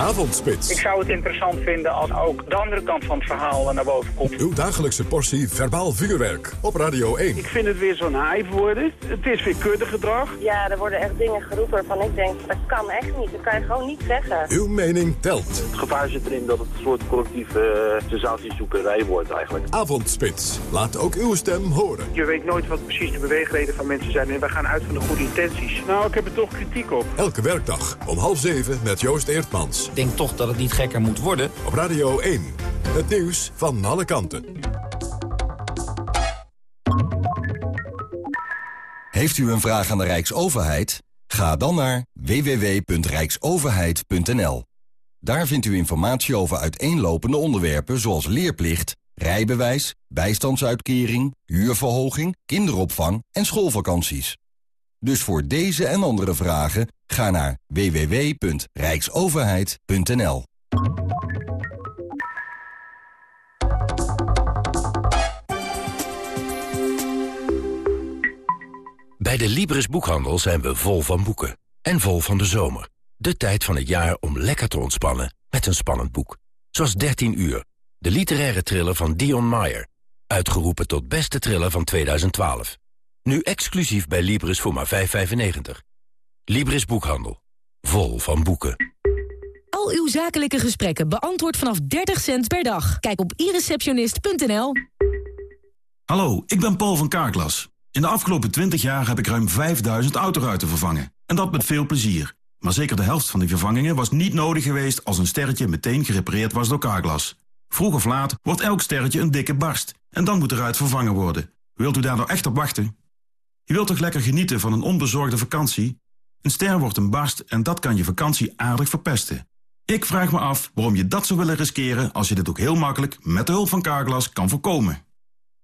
Avondspits. Ik zou het interessant vinden als ook de andere kant van het verhaal naar boven komt. Uw dagelijkse portie verbaal vuurwerk op Radio 1. Ik vind het weer zo'n hype worden. Het is weer kuddegedrag. Ja, er worden echt dingen geroepen waarvan ik denk, dat kan echt niet. Dat kan je gewoon niet zeggen. Uw mening telt. Het gevaar zit erin dat het een soort collectieve uh, sensatiezoekerij wordt eigenlijk. Avondspits. Laat ook uw stem horen. Je weet nooit wat precies de beweegreden van mensen zijn. En wij gaan uit van de goede intenties. Nou, ik heb er toch kritiek op. Elke werkdag om half zeven met Joost Eertmans. Ik denk toch dat het niet gekker moet worden. Op Radio 1. Het nieuws van alle kanten. Heeft u een vraag aan de Rijksoverheid? Ga dan naar www.rijksoverheid.nl. Daar vindt u informatie over uiteenlopende onderwerpen zoals leerplicht, rijbewijs, bijstandsuitkering, huurverhoging, kinderopvang en schoolvakanties. Dus voor deze en andere vragen ga naar www.rijksoverheid.nl. Bij de Libris Boekhandel zijn we vol van boeken. En vol van de zomer. De tijd van het jaar om lekker te ontspannen met een spannend boek. Zoals 13 uur. De literaire thriller van Dion Meyer. Uitgeroepen tot beste thriller van 2012. Nu exclusief bij Libris voor maar 5,95. Libris Boekhandel. Vol van boeken. Al uw zakelijke gesprekken beantwoord vanaf 30 cent per dag. Kijk op ireceptionist.nl. Hallo, ik ben Paul van Kaarklas. In de afgelopen 20 jaar heb ik ruim 5000 autoruiten vervangen. En dat met veel plezier. Maar zeker de helft van die vervangingen was niet nodig geweest... als een sterretje meteen gerepareerd was door Carglass. Vroeg of laat wordt elk sterretje een dikke barst. En dan moet eruit vervangen worden. Wilt u daar nou echt op wachten? Je wilt toch lekker genieten van een onbezorgde vakantie? Een ster wordt een barst en dat kan je vakantie aardig verpesten. Ik vraag me af waarom je dat zou willen riskeren... als je dit ook heel makkelijk met de hulp van Carglass kan voorkomen.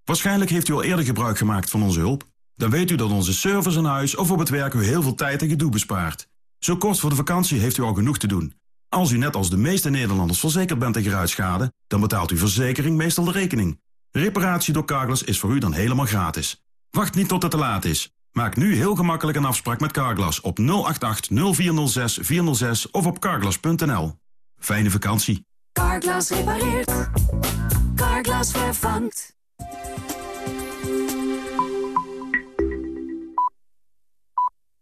Waarschijnlijk heeft u al eerder gebruik gemaakt van onze hulp. Dan weet u dat onze service aan huis of op het werk u heel veel tijd en gedoe bespaart. Zo kort voor de vakantie heeft u al genoeg te doen. Als u net als de meeste Nederlanders verzekerd bent tegen ruitschade... dan betaalt uw verzekering meestal de rekening. Reparatie door Carglass is voor u dan helemaal gratis. Wacht niet tot het te laat is. Maak nu heel gemakkelijk een afspraak met Carglass op 088 0406 406 of op carglass.nl. Fijne vakantie. Carglass repareert. Carglass vervangt.